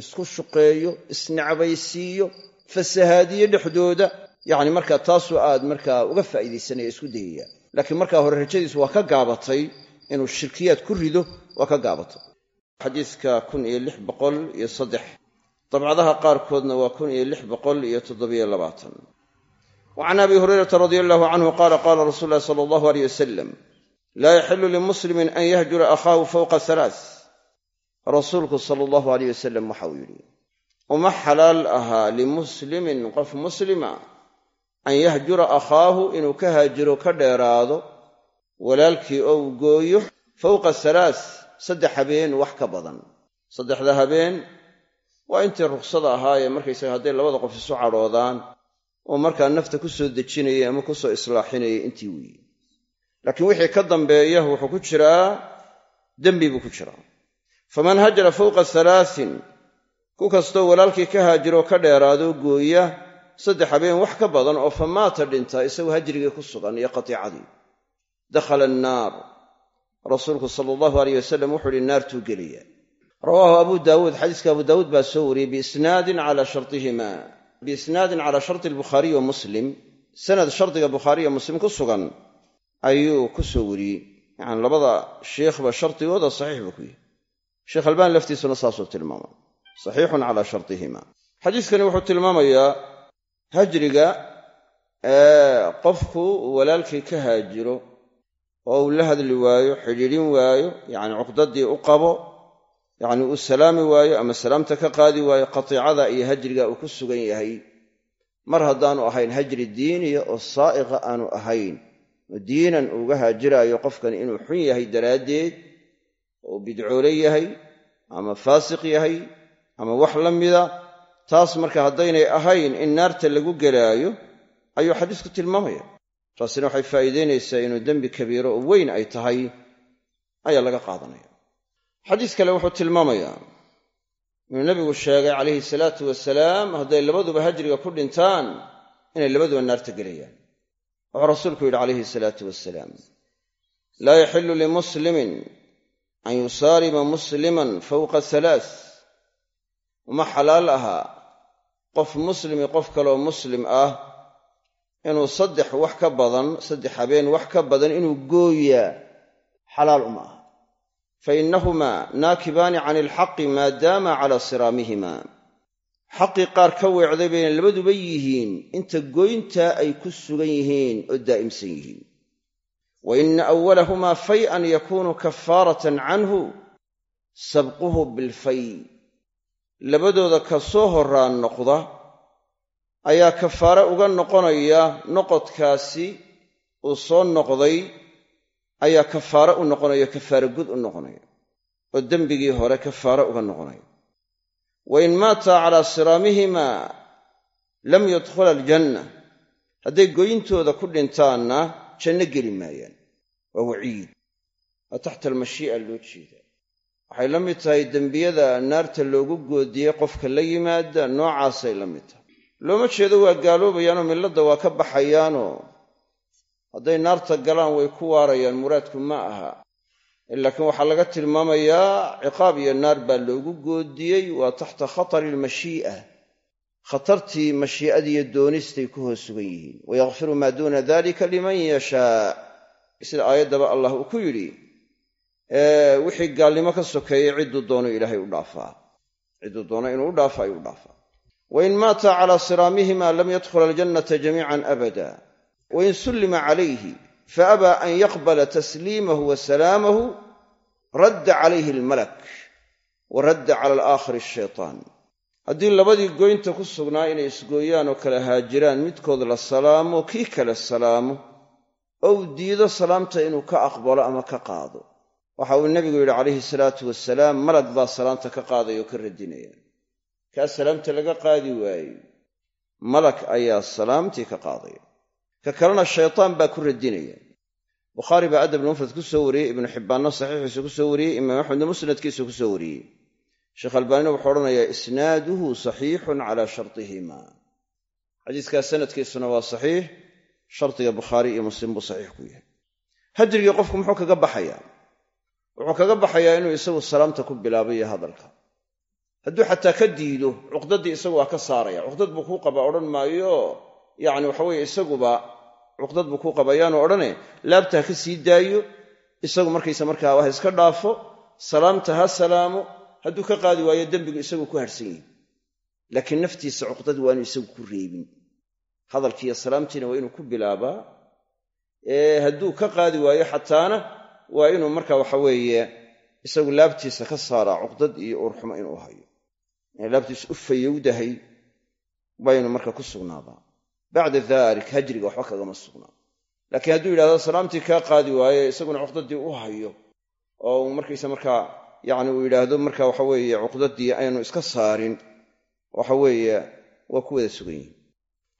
isku shuqeeyo isnacbaysiiyo fasahaadiyo dhexdooda yacni markaa taasuu aad markaa uga faa'iidaysanaya isku dayaya. Laakiin markaa hore rajadiisu waa ka gaabatay inuu shirkiyaad ku rido waa ka gaabatay xadiiska kun iyo lix boqol iyo saddex. Dabcadaha qaarkoodna waa kun iyo lix boqol iyo toddobiyo labaatan. Wa can abi hurayrata radia allahu canhu qaala qaala rasuulu llahi sala allahu aleyh wasalam laa yaxilu limuslimin an yahjura akhaahu fawqa halaath rasuulku sala allahu aleyh wasalam waxa uu yidhi uma xalaal ahaa limuslimin qof muslima an yahjura akhaahu inuu ka haajiro ka dheeraado walaalkii oo uu gooyo fawqa halaath saddex habeen wax ka badan. Saddexda habeen waa intii ruksada ahaayee markaysaga hadday labada qof isu cadhoodaan oo markaa nafta ku soo dejinayay ama ku soo islaaxinayay intii weeye laakiin wixii ka dambeeya wuxuu ku jiraa dembi buu ku jiraa. Faman hajara fawqa halaasin ku kastoo walaalkii ka haajiroo ka dheeraadoo gooya saddex habeen wax ka badan oo fa maata dhinta isagoo hajrigii ku sugan iyo qatiicadii. Dakhala annaar. Rasuulku sala allahu aleyh wasalam wuxuu ihi naartuu gelaya rawaahu abu daawuud xadiiska abu daawuud baa soo wariyey biisnaadin cala shartihima. Biisnaadin calaa sharti albukhaariyi wa muslim. Sanad shardiga bukhaariya muslim ku sugan ayuu ku soo wariyey. Yacani labada sheikhba shardigooda saxiix buu ku yihi sheekh albaan laftiisuna saasuu tilmaamay. Saxiixun calaa shartihima. Xadiiskani wuxuu tilmaamayaa hajriga qofku walaalkii ka haajiro oo uu la hadli waayo xidhiidhin waayo yacni cuqdadii u qabo yacni uu salaami waayo ama salaamta ka qaadi waayo qatiicada iyo hajriga uu ku sugan yahay. Mar haddaanu ahayn hajri diiniya oo saa'iqa aanu ahayn oo diinan uuga haajiraayo qofkani inuu xun yahay daraaddeed oo bidcoole yahay ama faasiq yahay ama wax la mida taas marka haddaynay ahayn in naarta lagu gelaayo ayuu xadiisku tilmaamaya. Taasina waxay faa'iidaynaysaa inuu dembi kabiiro oo weyn ay tahay ayaa laga qaadanaya. Xadiis kale wuxuu tilmaamayaa inuu nebigu sheegay calayhi salaatu wasalaam hadday labaduba hajriga ku dhintaan inay labaduba naarta gelayaan. Wuxuu rasuulku yidhi calayhi salaatu wasalaam laa yaxillu limuslimin an yusaarima musliman fawqa halaath uma xalaal ahaa qof muslimi qof kaleoo muslim ah inuu saddex wax ka badan saddex habeen wax ka badan inuu gooyaa xalaal uma aha. Fa innahumaa naakibaani cani ilxaqi maadaama calaa siraamihima. Xaqii qaar ka weecday bayna labaduba yihiin inta goyntaa ay ku sugan yihiin oo daa'imsan yihiin. Wa ina awalahumaa fay'an yakuunu kafaaratan canhu sabquhu bilfay labadooda ka soo horraan noqda ayaa kafaare uga noqonaya noqodkaasi uu soo noqday ayaa kafaare u noqonaya kafaare gud u noqonaya oo dembigii hore kafaare uga noqonaya. Wa in maata calaa siraamihimaa lam yadkhula aljanna hadday goyintooda ku dhintaanna janno geli maayaan waa waciid. Waa taxta almashii'a loo jeeda waxay la mid tahay dembiyada naarta loogu goodiyey qofka la yimaada noocaasay la mid tahay. Looma jeedo waa gaaloobayaanoo milladda waa ka baxayaanoo hadday naarta galaan way ku waarayaan muraadku ma aha. Laakiin waxaa laga tilmaamayaa ciqaab iyo naar baa loogu goodiyey waa taxta khatari almashii'a khatartii mashii'adiiyo doonistay ku hoos sugan yihiin. Wayakfiru maa duuna dalika liman yashaa. Sida aayaddaba allah uu ku yidhi wixii gaalnimo ka sokeeyey cidduu doono ilaahay u dhaafaa. Cidduu doono inuu u dhaafo ayuu dhaafaa. Wain maata calaa siraamihima lam yadkhula aljannata jamiican abada. Wain sullima calayhi faabaa an yaqbala tasliimahu wa salaamahu radda calayhi almalak wa radda cala alaakhari ashaytaan haddii labadii goynta ku sugnaa inay isgooyaan oo kala haajiraan midkood la salaamo kii kale salaamo. Oo uu diido salaamta inuu ka aqbalo ama ka qaado waxa uu nebigu yidhi calayhi salaatu wasalaam malag baa salaamta ka qaadaya oo ka radinaya. Kaa salaamta laga qaadi waaye malag ayaa salaamtii ka qaadaya. Ka kalena shaytaan baa ku radinaya. Bukhaari baa adab lmufrad ku soo wariyey ibnu xibbaanna saxiixiisa ku soo wariyey imaam axmedna musnadkiisa ku soo wariyey. Sheekh albaanina wuxuu odhanayaa isnaaduhu saxiixun calaa shartihima xadiiskaas sanadkiisuna waa saxiix shardiga bukhaari iyo muslim buu saxiix ku yahay. Hajrigii qofku muxuu kaga baxayaa wuxuu kaga baxayaa inuu isagu salaamta ku bilaabayo hadalka. Hadduu xataa ka diido cuqdaddii isagu waa ka saaraya. Cuqdad buu kuu qabaa odhan maayo. Yacni waxa weeye isaguba cuqdad buu kuu qaba ayaanu odhane laabta ha ka sii daayo isagu markaysa markaa ha iska dhaafo salaamta ha salaamo hadduu ka qaadi waayo dembigu isagu ku harhsan yihi laakiin naftiisa cuqdad waa inuu isagu ku reebin. Hadalkiiyo salaamtiina waa inuu ku bilaabaa. Hadduu ka qaadi waayo xataana waa inuu marka waxa weeye isagu laabtiisa ka saaraa cuqdad iyo uurxumo inuu hayo. Inay laabtiisa u fayowdahay inuu marka ku sugnaadaa bacda dalik hajriga waxba kagama sugnaa. Laakiin hadduu yidhahdo salaamtii kaa qaadi waaye isaguna cuqdadii u hayo oo uu markaysa markaa yacni uu yidhaahdo marka waxa weeye cuqdadii aynu iska saarin waxa weeye waa ku wada sugan yihiin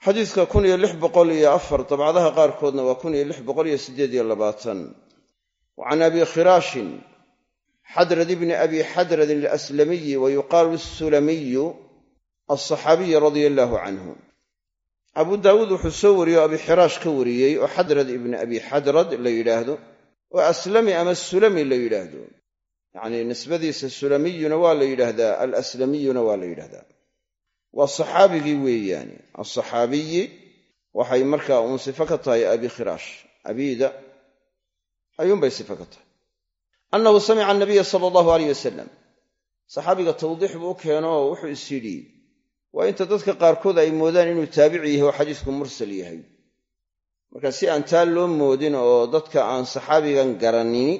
xadiidka kun iyo lix boqol iyo afar dabcadaha qaarkoodna waa kun iyo lix boqol iyo siddeed iyo labaatan wa can abi khiraashin xadrad ibni abi xadradin alaslamiyi wa yuqaalu asulamiyu alsaxaabiyi radia allaahu canhu abu daawuud wuxuu soo wariyey oo abi xiraash ka wariyey oo xadrad ibni abi xadrad la yidhaahdo oo aslami ama sulami la yidhaahdo yacnii nisbadiisa sulamiyuna waa la yidhaahdaa alaslamiyuna waa la yidhahdaa waa saxaabigii weeyaani alsaxaabiyi waxay markaa ka tahay abi ayuunbay sifo ka tahay. annahu samica anabiya sala allahu aleyh wasalam saxaabiga tawdiix buu u keeno oo wuxuu is yidhi waa inta dadka qaarkood ay moodaan inuu taabici yahay oo xadiisku mursal yahay. Marka si aan taa loo moodin oo dadka aan saxaabigan garanini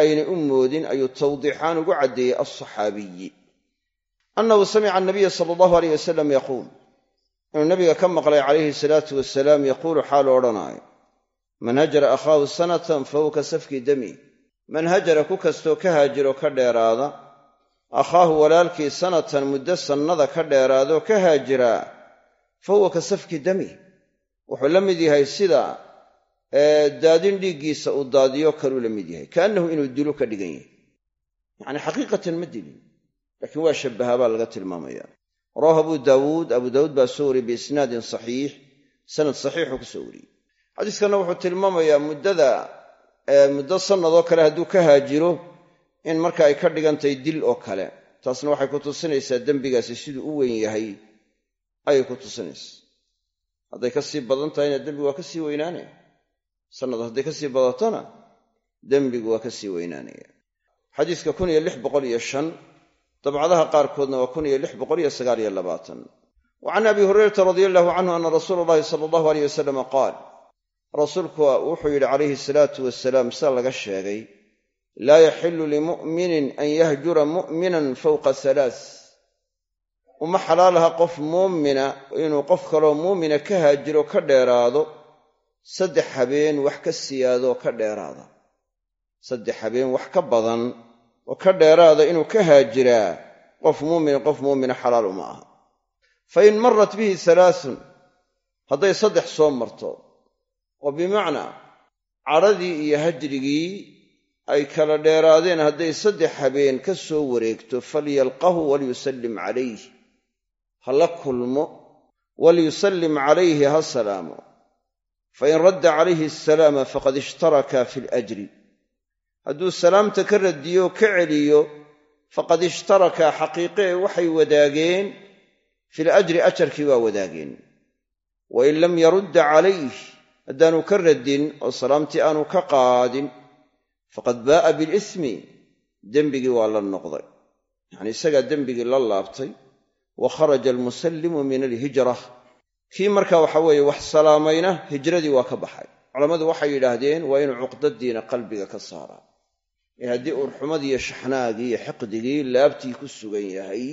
aynay u moodin ayuu tawdiixaan ugu caddeeyey alsaxaabiyi annahu samica anabiya sala allahu aleyh wasalam yaquul. inuu nabiga ka maqlay calayhi salaatu wasalaam yaquulu xaalu odhanaayo man hajara akhaahu sanatan fahuwa ka safki dami. Man hajara ku kastoo ka haajiro ka dheeraada akhaahu walaalkii sanatan muddo sannada ka dheeraadoo ka haajiraa fa huwa ka safki dami. Wuxuu la mid yahay sida daadin dhiiggiisa uu daadiyo kaluu la mid yahay. Kaannahu inuu dilo ka dhigan yahay. Yacni xaqiiqatan ma dilin laakiin waa shabbahaa baa laga tilmaamaya. Rawaahu abu daawuud abu daawuud baa soo wariyey biisnaadin saxiix. Sanad saxiixuu ku soo wariyey xadiiskanna wuxuu tilmaamayaa muddada muddo sannadoo kale hadduu ka haajiro in marka ay ka dhigantahay dil oo kale. Taasna waxay ku tusinaysaa dembigaasi siduu u weyn yahay. Ayay ku tusinaysaa. Hadday ka sii badan tahayna dembigu waa ka sii weynaanaya. Sannad hadday ka sii badatona dembigu waa ka sii weynaanaya. Xadiiska kun iyo lix boqol iyo shan dabcadaha qaarkoodna waa kun iyo lix boqol iyo sagaal iyo labaatan. Wa can abi hurayrata radia allahu canhu ana rasuula allahi sala allahu aleyh wasalama qaal rasuulku wuxuu yidhi calayhi salaatu wasalaam sida laga sheegay laa yaxilu limu'minin an yahjura mu'minan fawqa halaas uma xalaalaha qof muumina inuu qof kaloo muumina ka haajiro ka dheeraado saddex habeen wax ka siyaadoo ka dheeraada. Saddex habeen wax ka badan oo ka dheeraada inuu ka haajiraa qof muumina qof muumina xalaal uma aha. Fa in marat bihi halaasun hadday saddex soo marto oo bimacnaa cadhadii iyo hajrigii ay kala dheeraadeen hadday saddex habeen ka soo wareegto falyalqahu walyusallim calayh ha la kulmo. Walyusallim calayhi ha salaamo. Fain radda calayhi asalaama faqad ishtaraka fi alajri hadduu salaamta ka radiyo ka celiyo faqad ishtaraka xaqiiqee waxay wadaageen fil ajri ajarkii waa wadaageen. Wain lam yarudda calayh haddaanu ka radin oo salaamtii aanu ka qaadin faqad baa'a bilismi dembigii waa la noqday. Yacnii isagaa dembigii la laabtay wa kharaja almusallimu min alhijra. Kii marka waxa weeye wax salaamayna hijradii waa ka baxay. Culammadu waxay yidhaahdeen waa inuu cuqdadiina qalbiga ka saaraa. Ee haddii urxumadiiyo shaxnaagii iyo xiqdigii laabtii ku sugan yahay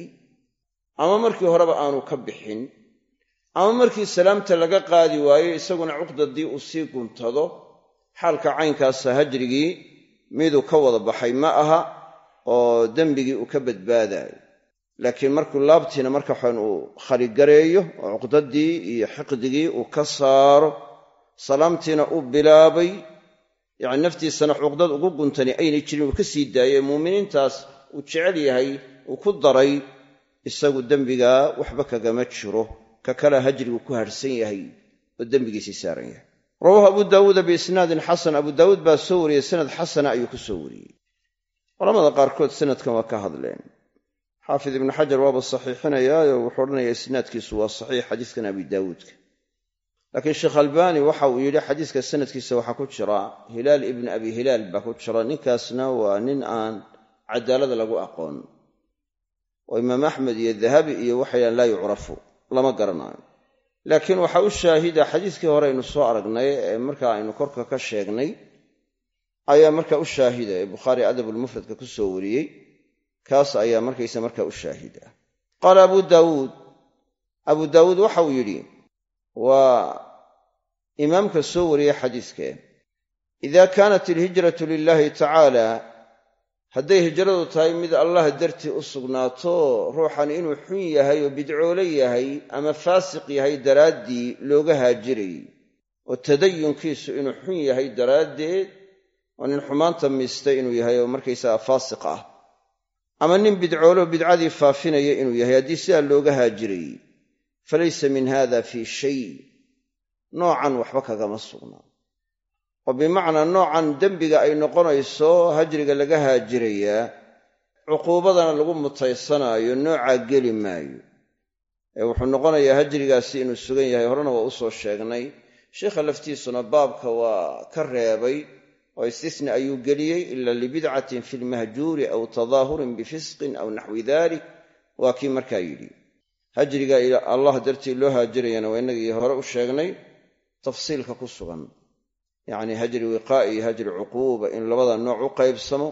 ama markii horeba aanu ka bixin ama markii salaamta laga qaadi waayo isaguna cuqdadii uu sii guntado xaalka caynkaasa hajrigii miduu ka wada baxay ma aha oo dembigii uu ka badbaadaayo laakiin markuu laabtiina marka waxaan uu khaligareeyo oo cuqdadii iyo xiqdigii uu ka saaro salaamtiina uu bilaabay. Yacni naftiisana cuqdad ugu guntani aynay jirin uu ka sii daayey muuminiintaas uu jecel yahay uu ku daray isagu dembigaa waxba kagama jiro ka kale hajrigu ku harhsan yahay oo dembigiisii saaran yahay. Rawaahu abu daawuuda biisnaadin xasan. Abu daawuud baa soo wariyey sanad xasana ayuu ku soo wariyey. Culamada qaarkood sanadkan waa ka hadleen. Xaafid ibnu xajar waaba saxiixinayaayo wuxuu odhanaya isnaadkiisu waa saxiix xadiiskan abi daawuudka. Laakiin sheekh albaani waxa uu yidhi xadiiska sanadkiisa waxaa ku jira hilaal ibnu abi hilaal baa ku jira ninkaasna waa nin aan cadaalada lagu aqoon. Oo imaam axmed iyo dahabi iyo waxaydhaan laa yucrafu lama garanayo. Laakiin waxaa u shaahida xadiiskii hore aynu soo aragnay ee markaa aynu korka ka sheegnay ayaa markaa u shaahida ee bukhaari adabulmufradka ku soo wariyey kaas ayaa markaysa markaa u shaahida. Qaala abu daawuud abu daawuud waxauu yidhi waa imaamka soo wariyey xadiiskee ida kaanat alhijratu lilahi tacaala hadday hijradu tahay mid allah dartii u sugnaato ruuxan inuu xun yahay oo bidcoole yahay ama faasiq yahay daraaddii looga haajirayy oo tadayunkiisu inuu xun yahay daraaddeed oo nin xumaanta miistay inuu yahay oo markaysaga faasiq ah. Ama nin bidcoolo bidcadii faafinaya inuu yahay haddii sidaa looga haajirayy falaysa min hada fii shay. Noocan waxba kagama sugnaa oo bimacnaa noocan dembiga ay noqonayso hajriga laga haajirayaa cuquubadana lagu mutaysanaayo noocaa geli maayo. Ee wuxuu noqonayaa hajrigaasi inuu sugan yahay horena waa u soo sheegnay. Sheikha laftiisuna baabka waa ka reebay oo istisna ayuu geliyey ila libidcatin fi lmahjuuri aw tadaahurin bifisqin aw naxwi dalik waa kii markaa yidhi hajriga allah dartii loo haajirayana waa innagii hore u sheegnay tafsiilka ku sugan yacni hajri wiqaa'i iyo hajri cuquuba in labada nooc u qaybsamo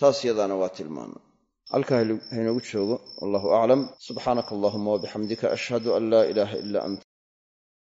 taas yadaana waa tilmaana halkaa haynoogu joogo wallahu aclam subxaanaka allahuma wabixamdika ashhadu an laa ilaaha ila anta